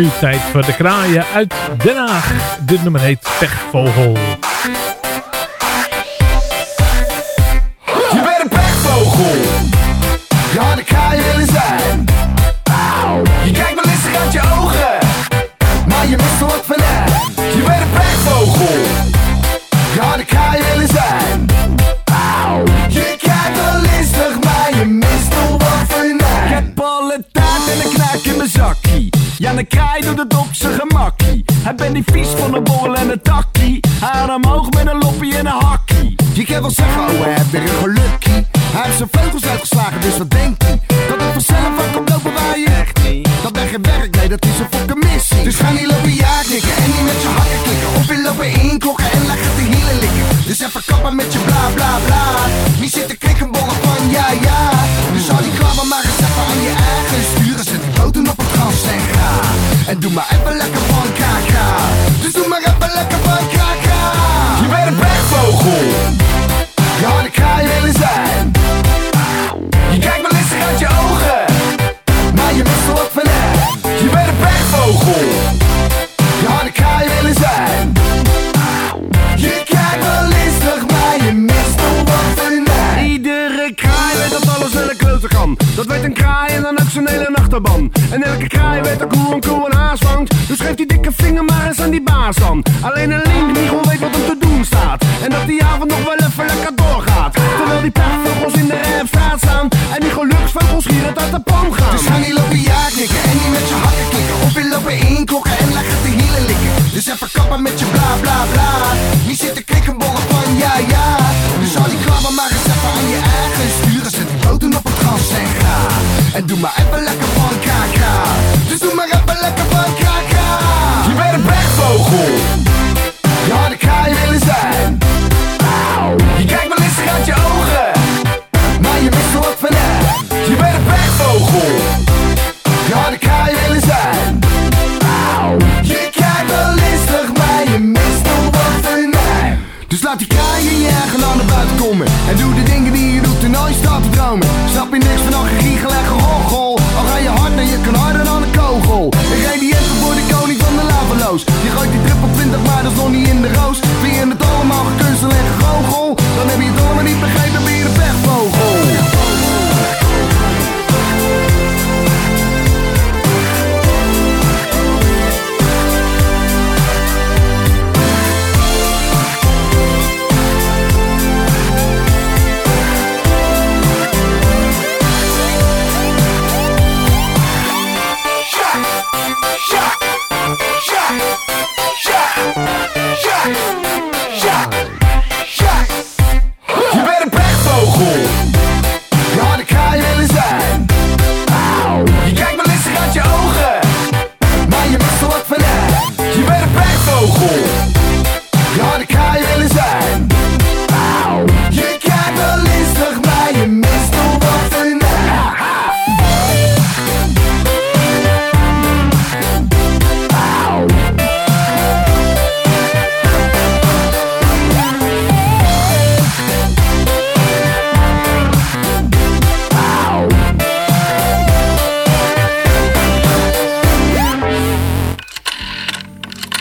Tijd voor de kraaien uit Den Haag. Dit nummer heet Pechvogel. Je bent een pechvogel. Ja, dat kan je willen zijn. Je kijkt wel eens uit je ogen. Maar je mist wat die vies van een borrel en een takkie. Hij omhoog met een loppie en een hakkie. Je kan wel zeggen, oh hij heeft weer een gelukkie. Hij heeft zijn vleugels uitgeslagen, dus wat denkt hij? Dat het vanzelf van komt lopen waar je echt niet. Dat ben geen werk, nee, dat is een fucking missie. Dus ga niet lopen ja knikken en niet met je hakken klikken. Of weer lopen inklokken en lekker te hielen likken. Dus even kappen met je bla bla bla. Wie zit te kikkenbollen van ja ja. Dus al die krabben maar eens even aan je eigen sturen. Zet die boten op het gas en ga. En doe maar even lekker ook hoe een koe een haas vangt. Dus geef die dikke vinger maar eens aan die baas dan. Alleen een linkmiegel weet wat hem te doen staat. En dat die avond nog wel even lekker doorgaat. Terwijl die pechvogels in de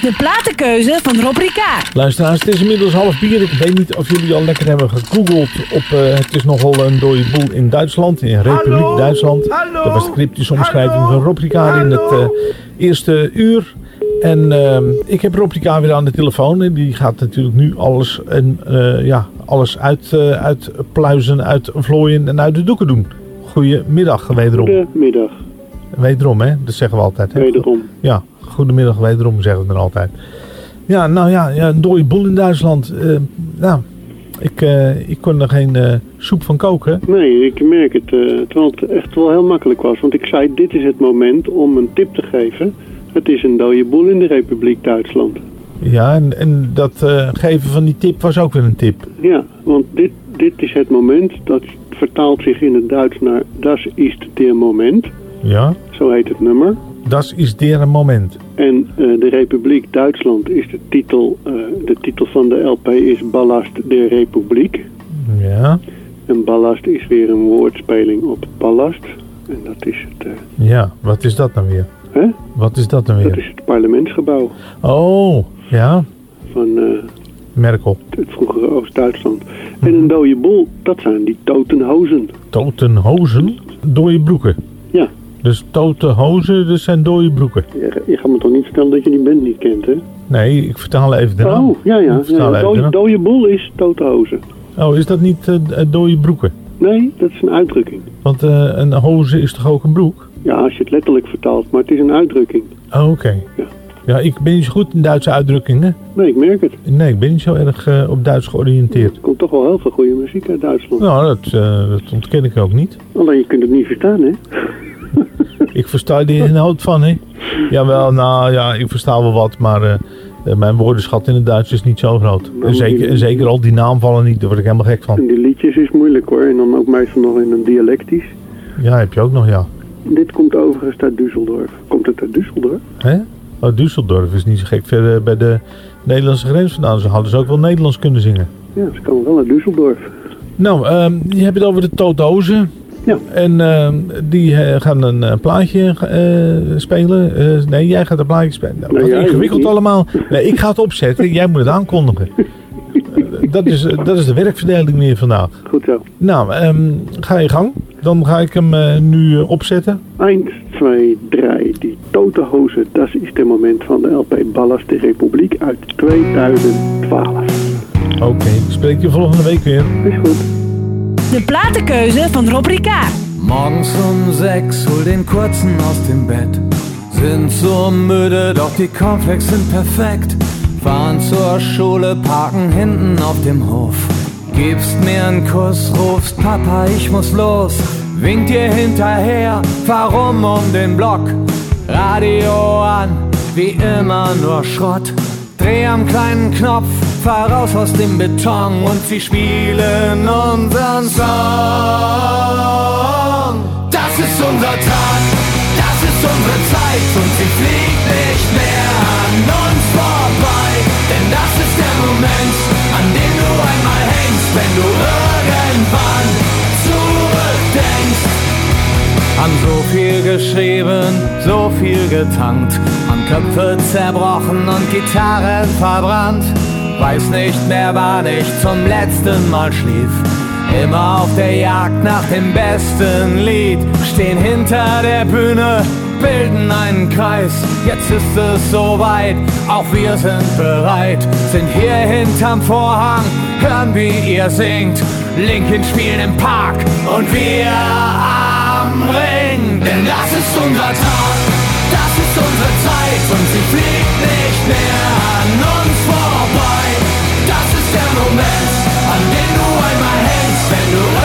De platenkeuze van Rob Ricard. Luisteraars, het is inmiddels half bier. Ik weet niet of jullie al lekker hebben gegoogeld op... eh, het is nogal een dode boel in Duitsland, in Republiek Duitsland. Dat was de cryptische omschrijving van Rob Ricard in het eh, eerste uur. En ehm, ik heb Rob Ricard weer aan de telefoon. En die gaat natuurlijk nu alles, en, eh, ja, alles uit, uitpluizen, uitvlooien en uit de doeken doen. Goedemiddag, wederom. Goedemiddag. Wederom, hè? Dat zeggen we altijd. Hè? Wederom. Ja, goedemiddag, wederom zeggen we er altijd. Ja, nou ja, ja een dode boel in Duitsland. Eh, nou, ik, eh, ik kon er geen eh, soep van koken. Nee, ik merk het. terwijl het echt wel heel makkelijk was. Want ik zei, dit is het moment om een tip te geven. Het is een dode boel in de Republiek Duitsland. Ja, en, en dat geven van die tip was ook weer een tip. Ja, want dit, dit is het moment. Dat vertaalt zich in het Duits naar Das ist der Moment. Ja, Zo heet het nummer. dat is der moment. En eh, de Republiek Duitsland is de titel. eh, de titel van de LP is Ballast der Republiek. Ja, En ballast is weer een woordspeling op ballast. En dat is het. eh, ja, wat is dat nou weer? Hè? Wat is dat dan Dat weer? is het parlementsgebouw Oh, ja. van Merkel. het vroegere Oost-Duitsland. En een dode bol, dat zijn die Totenhozen. Totenhozen, dode broeken. Ja. Dus totenhozen, dat zijn dode broeken. Je, je gaat me toch niet vertellen dat je die band niet kent, hè? Nee, ik vertaal even de naam. Oh, ja, ja. Ja de dode, bol is Totenhozen. Oh, is dat niet eh, dode broeken? Nee, dat is een uitdrukking. Want eh, een hoze is toch ook een broek? Ja, als je het letterlijk vertaalt, maar het is een uitdrukking. Oh, oké. Ja. Ja, ik ben niet zo goed in Duitse uitdrukkingen. Nee, ik merk het. Nee, ik ben niet zo erg op Duits georiënteerd. Er komt toch wel heel veel goede muziek uit Duitsland. Nou, dat, dat ontken ik ook niet. Alleen je kunt het niet verstaan, hè? Ik versta er geen hout van, hè? Jawel, nou ja, ik versta wel wat, maar eh, eh, mijn woordenschat in het Duits is niet zo groot. En zeker, en zeker al die naamvallen niet, daar word ik helemaal gek van. En die liedjes is moeilijk hoor. En dan ook meestal nog in een dialectisch. Ja, heb je ook nog, ja. Dit komt overigens uit Düsseldorf. Komt het uit Düsseldorf? Hè? Oh, Düsseldorf is niet zo gek ver eh, bij de Nederlandse grens vandaan. Ze hadden ze ook wel Nederlands kunnen zingen. Ja, ze komen wel uit Düsseldorf. Nou, ehm, je hebt het over de Totozen. Ja. En ehm, die eh, gaan een eh, plaatje eh, spelen. Nee, jij gaat een plaatje spelen. Nou, Nee, jij ingewikkeld allemaal. Nee, ik ga het opzetten. jij moet het aankondigen. <laughs> Dat, is, dat is de werkverdeling meer vandaag. Goed zo. Nou, ehm, ga je gang. Dan ga ik hem nu opzetten. 1, 2, 3. Die Totenhozen, dat is de moment van de LP Ballast de Republiek uit 2012. Oké, ik spreek je volgende week weer. Is goed. De platenkeuze van Rob Ricard. Morgens um sechs hol den Kurzen aus dem Bett. Sind so müde, doch die Cornflakes sind perfekt. Fahren zur Schule, parken hinten auf dem Hof. Gibst mir einen Kuss, rufst Papa, ich muss los. Winkt dir hinterher, fahr rum um den Block. Radio an, wie immer nur Schrott. Dreh am kleinen Knopf, fahr raus aus dem Beton und sie spielen unseren Song. Das ist unser Tag, das ist unsere Zeit und sie fliegt nicht mehr an uns vorbei. Denn das ist der Moment, an dem du einmal hängst, wenn du irgendwann zurückdenkst. An so viel geschrieben, so viel getankt, an Köpfe zerbrochen und Gitarren verbrannt. Weiß nicht mehr, wann ich zum letzten Mal schlief. Immer auf der Jagd nach dem besten Lied, stehen hinter der Bühne, bilden einen Kreis. Jetzt ist es soweit, auch wir sind bereit, sind hier hinterm Vorhang, hören wie ihr singt. Linkin spielen im Park und wir am Ring. Denn das ist unser Tag, das ist unsere Zeit und sie fliegt nicht mehr an uns der Moment, an dem du einmal hängst, wenn du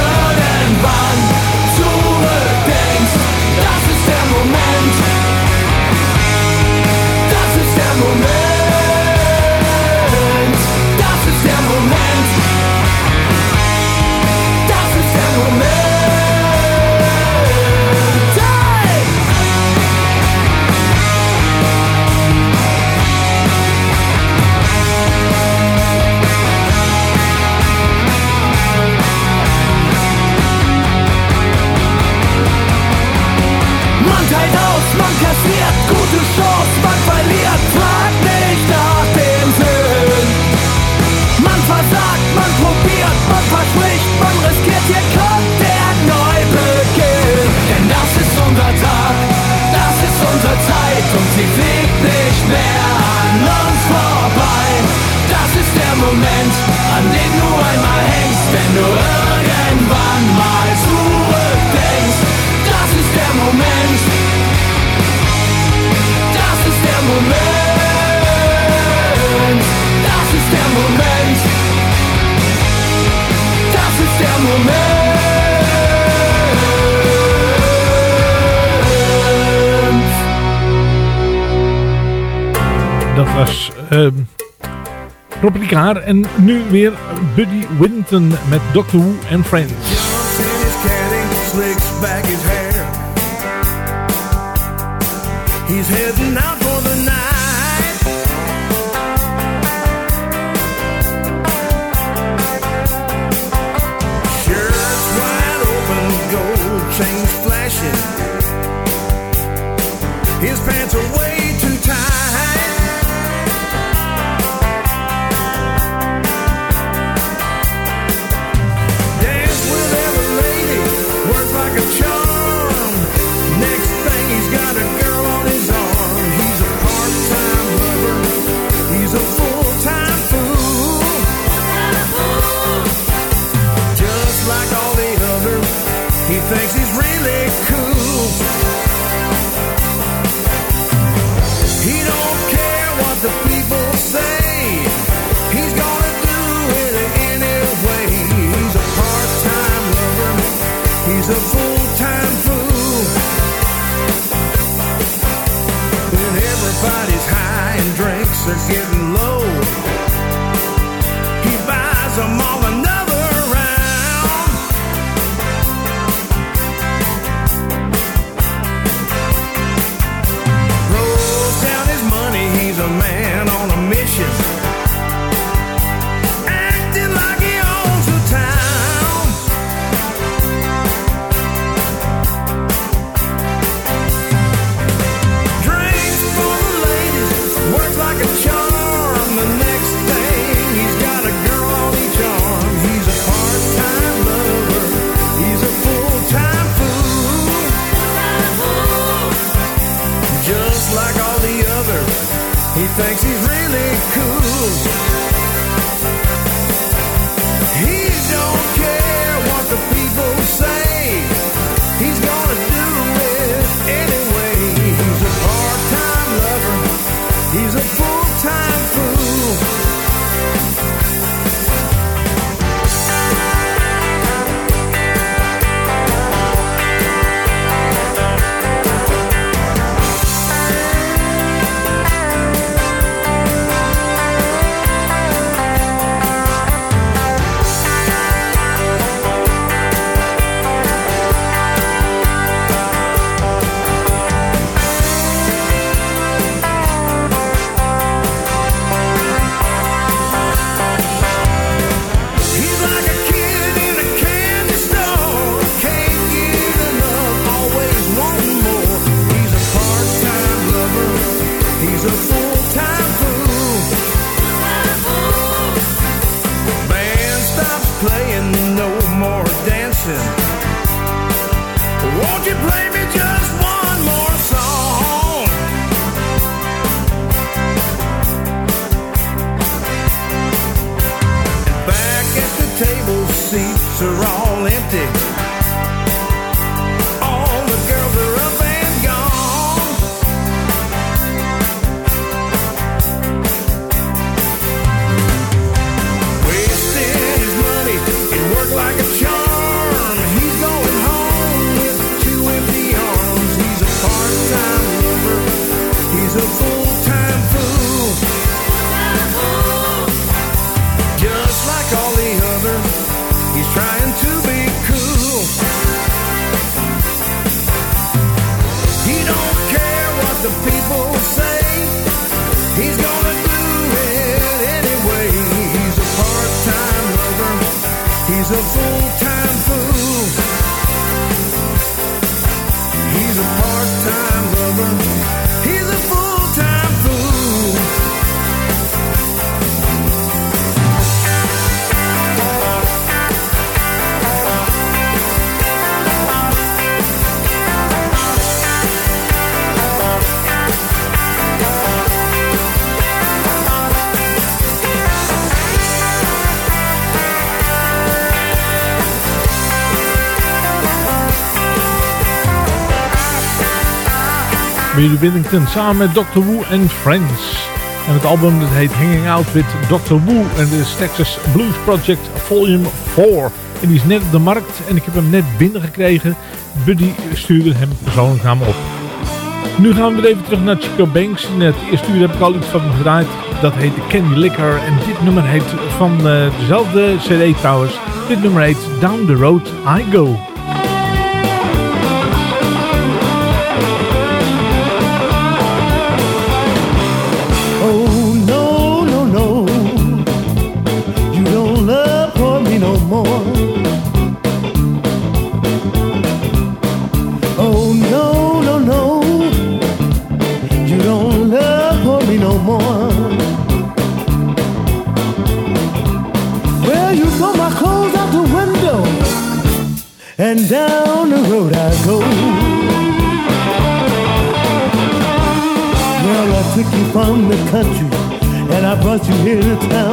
unsere Zeit und sie fliegt nicht mehr an uns vorbei. Das ist der Moment, an dem du einmal hängst, wenn du irgendwann mal zurückdenkst. Das ist der Moment, das ist der Moment, das ist der Moment, das ist der Moment. Dat was Ricard. En nu weer Buddy Winton met Doctor Who en Friends. He's Gracias. Mary Winnington samen met Dr. Wu en Friends. En het album dat heet Hanging Out with Dr. Wu en de Texas Blues Project Volume 4. En die is net op de markt en ik heb hem net binnengekregen. Buddy stuurde hem persoonlijk naar me op. Nu gaan we weer even terug naar Chico Banks. In het eerste uur heb ik al iets van hem gedraaid. Dat heet Candy Liquor. En dit nummer heet van eh, dezelfde cd trouwens. Dit nummer heet Down the Road I Go. country, and I brought you here to town.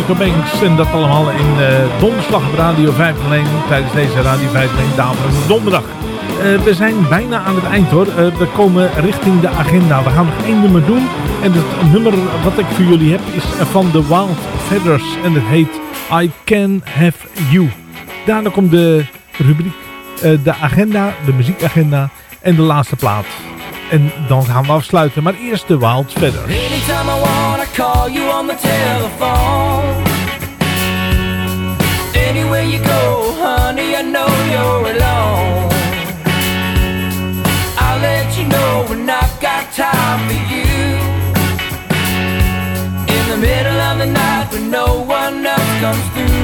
Chico Banks en dat allemaal in eh, donderslag op Radio 501 tijdens deze Radio 501 Daverende Donderdag. Eh, we zijn bijna aan het eind hoor. Eh, we komen richting de agenda. We gaan nog één nummer doen. En het nummer wat ik voor jullie heb is van The Wild Feathers. En het heet I Can Have You. Daarna komt de rubriek, de agenda, de muziekagenda en de laatste plaat. En dan gaan we afsluiten. Maar eerst de Wild Feathers. Anytime I wanna call you telephone. Anywhere you go, honey, I know you're alone. I'll let you know when I've got time for you. In the middle of the night when no one else comes through.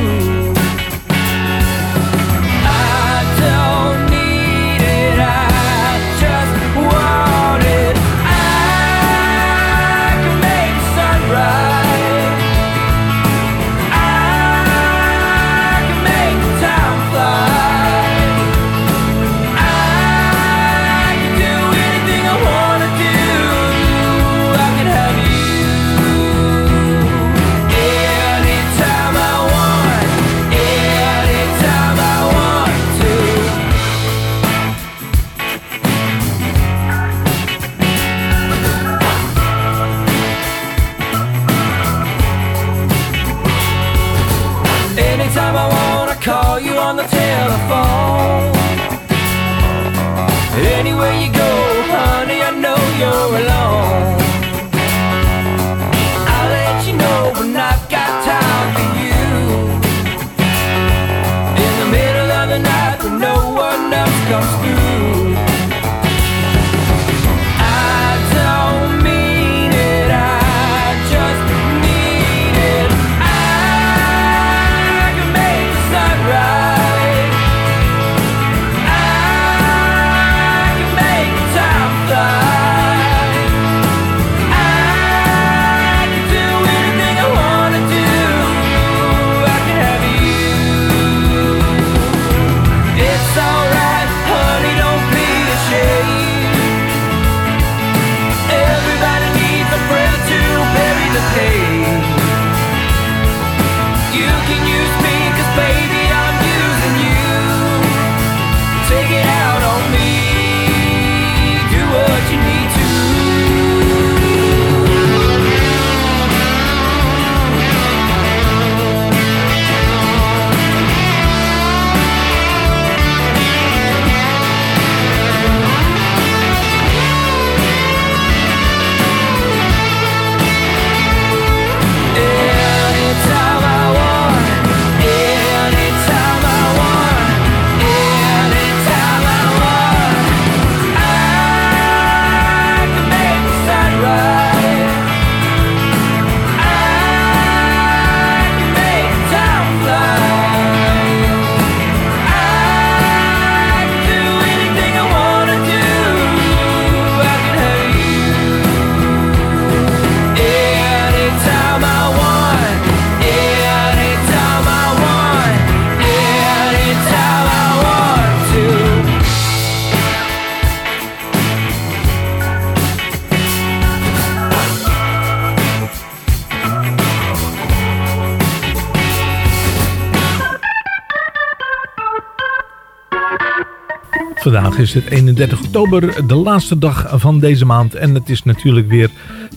Is het 31 oktober, de laatste dag van deze maand. En het is natuurlijk weer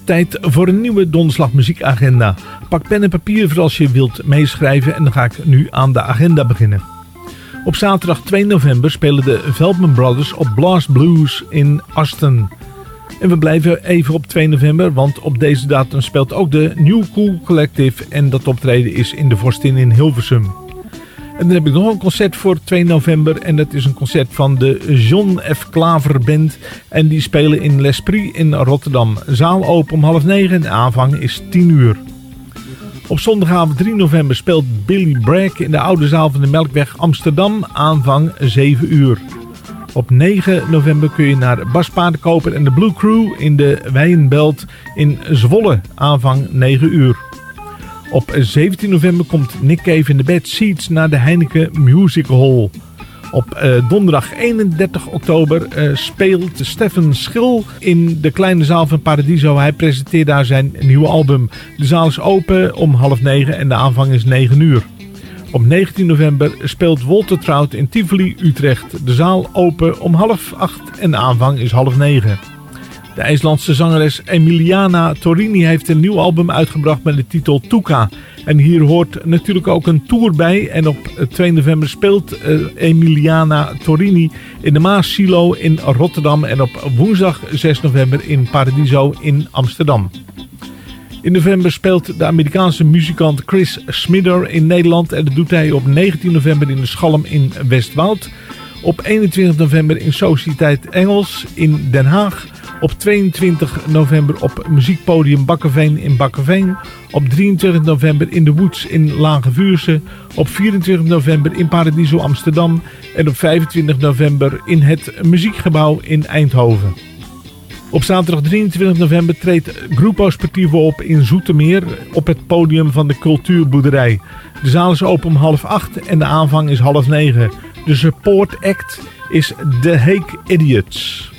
tijd voor een nieuwe Donderslag muziekagenda. Pak pen en papier voor als je wilt meeschrijven. En dan ga ik nu aan de agenda beginnen. Op zaterdag 2 november spelen de Veldman Brothers op Blast Blues in Aston. En we blijven even op 2 november, want op deze datum speelt ook de New Cool Collective. En dat optreden is in de Vorstin in Hilversum. En dan heb ik nog een concert voor 2 november. En dat is een concert van de John F. Klaver Band. En die spelen in L'Esprit in Rotterdam. Zaal open om half negen en de aanvang is 10 uur. Op zondagavond 3 november speelt Billy Bragg in de oude zaal van de Melkweg Amsterdam. Aanvang 7 uur. Op 9 november kun je naar Bas Paardenkoper en de Blue Crew in de Wijenbelt in Zwolle. Aanvang 9 uur. Op 17 november komt Nick Cave in de Bad Seats naar de Heineken Music Hall. Op eh, donderdag 31 oktober eh, speelt Stefan Schil in de kleine zaal van Paradiso. Hij presenteert daar zijn nieuwe album. De zaal is open om half negen en de aanvang is 9 uur. Op 19 november speelt Walter Trout in Tivoli, Utrecht. De zaal open om half acht en de aanvang is half negen. De IJslandse zangeres Emiliana Torini heeft een nieuw album uitgebracht met de titel Tuka. En hier hoort natuurlijk ook een tour bij. En op 2 november speelt eh, Emiliana Torini in de Maas Silo in Rotterdam. En op woensdag 6 november in Paradiso in Amsterdam. In november speelt de Amerikaanse muzikant Chris Smidder in Nederland. En dat doet hij op 19 november in de Schalm in Westwoud. Op 21 november in Sociëteit Engels in Den Haag. Op 22 november op muziekpodium Bakkeveen in Bakkeveen. Op 23 november in de Woods in Lage Vuurse. Op 24 november in Paradiso Amsterdam. En op 25 november in het Muziekgebouw in Eindhoven. Op zaterdag 23 november treedt Grupo Sportivo op in Zoetermeer op het podium van de Cultuurboerderij. De zaal is open om half acht en de aanvang is half negen. De support act is The Hake Idiots.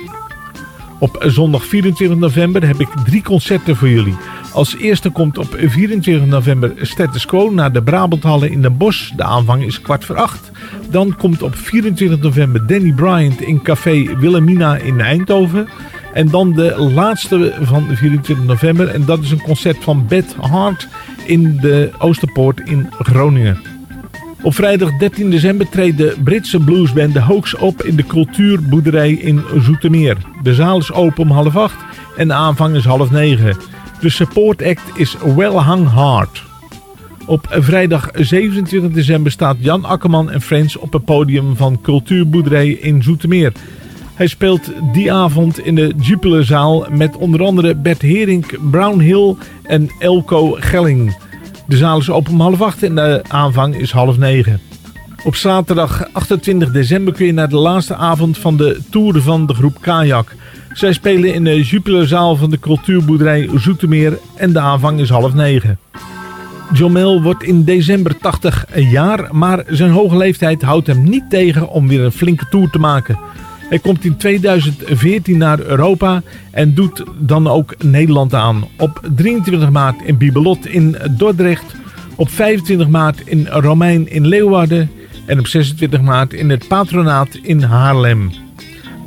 Op zondag 24 november heb ik drie concerten voor jullie. Als eerste komt op 24 november Status Quo naar de Brabanthallen in Den Bosch. De aanvang is kwart voor acht. Dan komt op 24 november Danny Bryant in Café Wilhelmina in Eindhoven. En dan de laatste van 24 november. En dat is een concert van Beth Hart in de Oosterpoort in Groningen. Op vrijdag 13 december treedt de Britse bluesband The Hoax op in de cultuurboerderij in Zoetermeer. De zaal is open om half acht en de aanvang is half negen. De support act is Well Hung Hard. Op vrijdag 27 december staat Jan Akkerman en Friends op het podium van Cultuurboerderij in Zoetermeer. Hij speelt die avond in de Jupilerzaal met onder andere Bert Herink, Brown Hill en Elko Gelling. De zaal is open om half acht en de aanvang is half negen. Op zaterdag 28 december kun je naar de laatste avond van de tour van de groep Kajak. Zij spelen in de Jupilerzaal van de cultuurboerderij Zoetermeer en de aanvang is half negen. John Mill wordt in december 80 jaar, maar zijn hoge leeftijd houdt hem niet tegen om weer een flinke tour te maken. Hij komt in 2014 naar Europa en doet dan ook Nederland aan. Op 23 maart in Bibelot in Dordrecht. Op 25 maart in Romein in Leeuwarden. En op 26 maart in het Patronaat in Haarlem.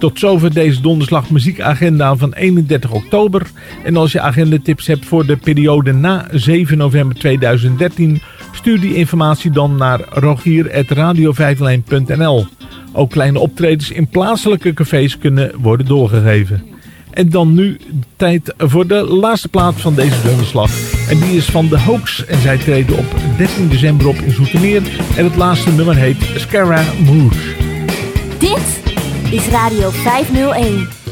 Tot zover deze donderslag muziekagenda van 31 oktober. En als je agendatips hebt voor de periode na 7 november 2013... stuur die informatie dan naar rogier.radio5lijn.nl. Ook kleine optredens in plaatselijke cafés kunnen worden doorgegeven. En dan nu tijd voor de laatste plaat van deze donderslag. En die is van The Hoax. En zij treden op 13 december op in Zoetermeer. En het laatste nummer heet Scaramouche. Dit is Radio 501.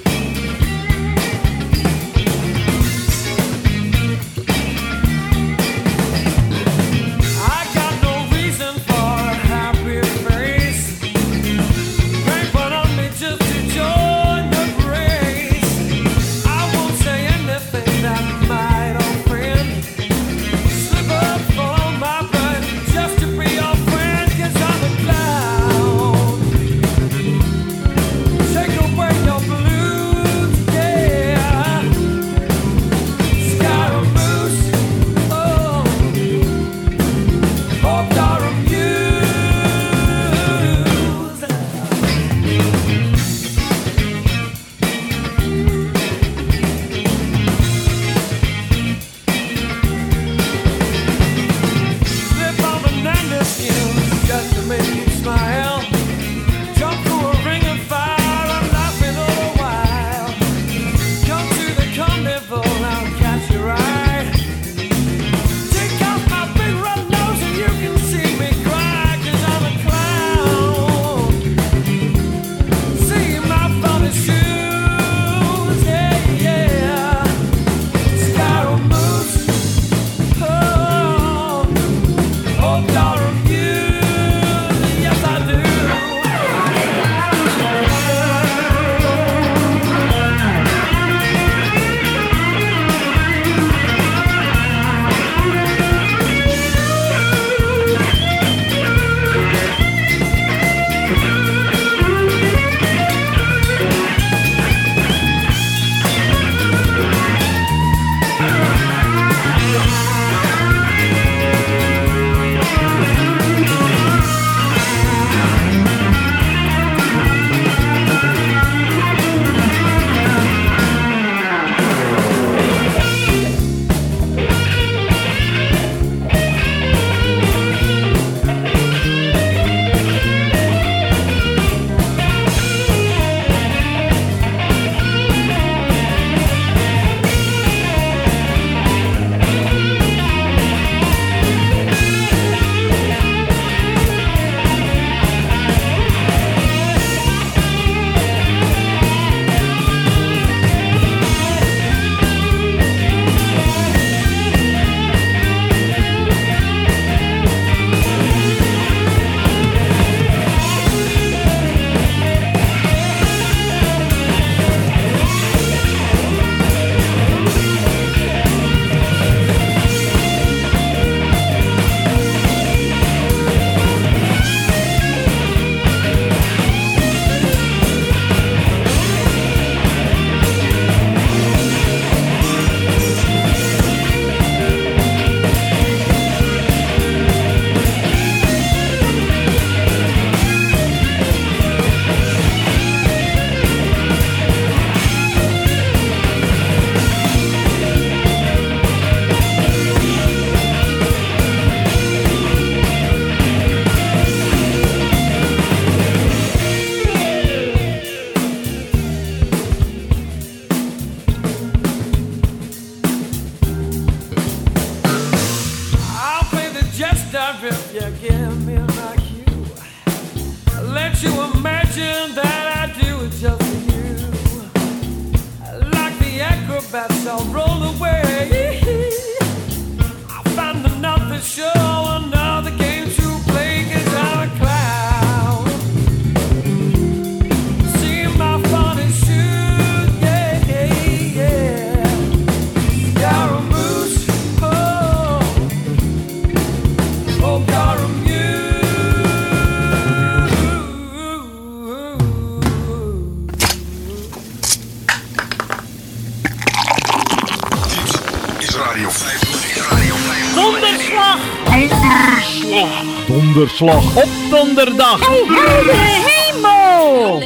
Donderslag op donderdag! Hey, heldere hemel!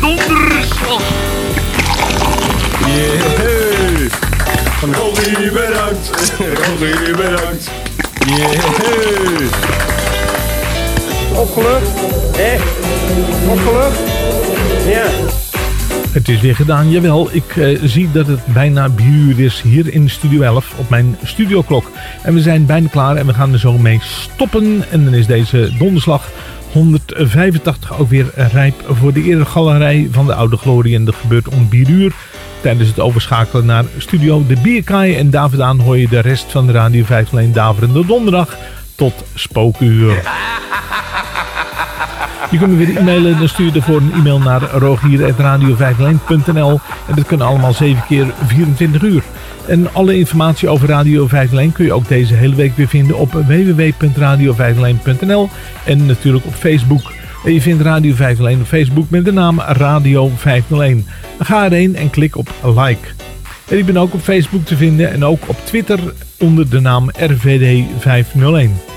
Donderslag! Yeah! Rogie, bedankt! Rogie, bedankt! Yeah! Opgelucht? Hé? Opgelucht? Ja. Het is weer gedaan, jawel. Ik eh, zie dat het bijna bier is hier in Studio 11 op mijn studioklok. En we zijn bijna klaar en we gaan er zo mee stoppen. En dan is deze donderslag 185 ook weer rijp voor de eregalerij van de Oude Glorie. En dat gebeurt om 4 uur tijdens het overschakelen naar Studio de Bierkaai. En daar vandaan hoor je de rest van de Radio 5 alleen Daverende Donderdag tot spookuur. <laughs> Je kunt me weer e-mailen. Dan stuur je ervoor een e-mail naar rogier.radio501.nl En dat kunnen allemaal 7 keer 24 uur. En alle informatie over Radio 501 kun je ook deze hele week weer vinden op www.radio501.nl En natuurlijk op Facebook. En je vindt Radio 501 op Facebook met de naam Radio 501. Ga erheen en klik op like. En ik ben ook op Facebook te vinden en ook op Twitter onder de naam RVD 501.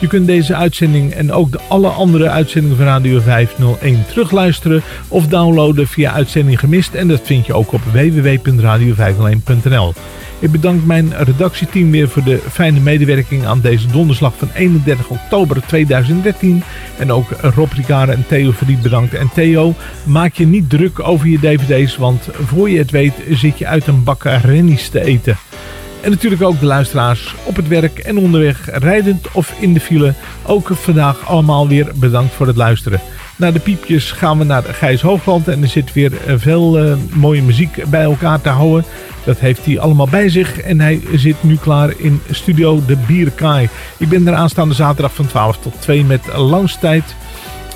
Je kunt deze uitzending en ook de alle andere uitzendingen van Radio 501 terugluisteren of downloaden via uitzending gemist. En dat vind je ook op www.radio501.nl. Ik bedank mijn redactieteam weer voor de fijne medewerking aan deze donderslag van 31 oktober 2013. En ook Rob Ricard en Theo Verdiep bedankt. En Theo, maak je niet druk over je dvd's, want voor je het weet zit je uit een bak rennies te eten. En natuurlijk ook de luisteraars op het werk en onderweg, rijdend of in de file. Ook vandaag allemaal weer bedankt voor het luisteren. Na de piepjes gaan we naar Gijs Hoogland en er zit weer eh, veel eh, mooie muziek bij elkaar te houden. Dat heeft hij allemaal bij zich en hij zit nu klaar in studio De Bierkaai. Ik ben er aanstaande zaterdag van 12 tot 2 met lunchtijd.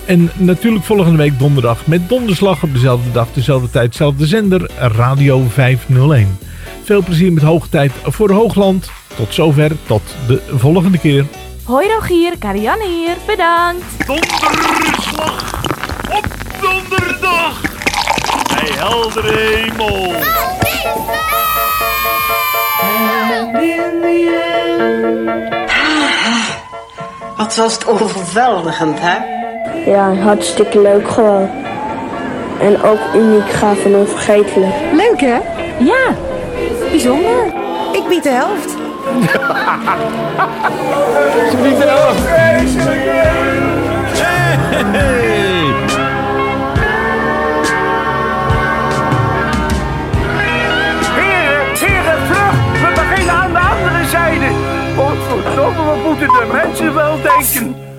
En natuurlijk volgende week donderdag met donderslag op dezelfde dag, dezelfde tijd, dezelfde zender, Radio 501. Veel plezier met Hoogtijd voor Hoogland. Tot zover, tot de volgende keer. Hoi Rogier, Karianne hier, bedankt. Donderslag op donderdag! Bij heldere hemel! Wat was het overweldigend, hè? Ja, hartstikke leuk gewoon. En ook uniek, gaaf en onvergetelijk. Leuk hè? Ja, bijzonder. Ik bied de helft. <laughs> Ze biedt de helft. Heren, heren, vlug! We beginnen aan de andere zijde. Godverdomme, wat moeten de mensen wel denken?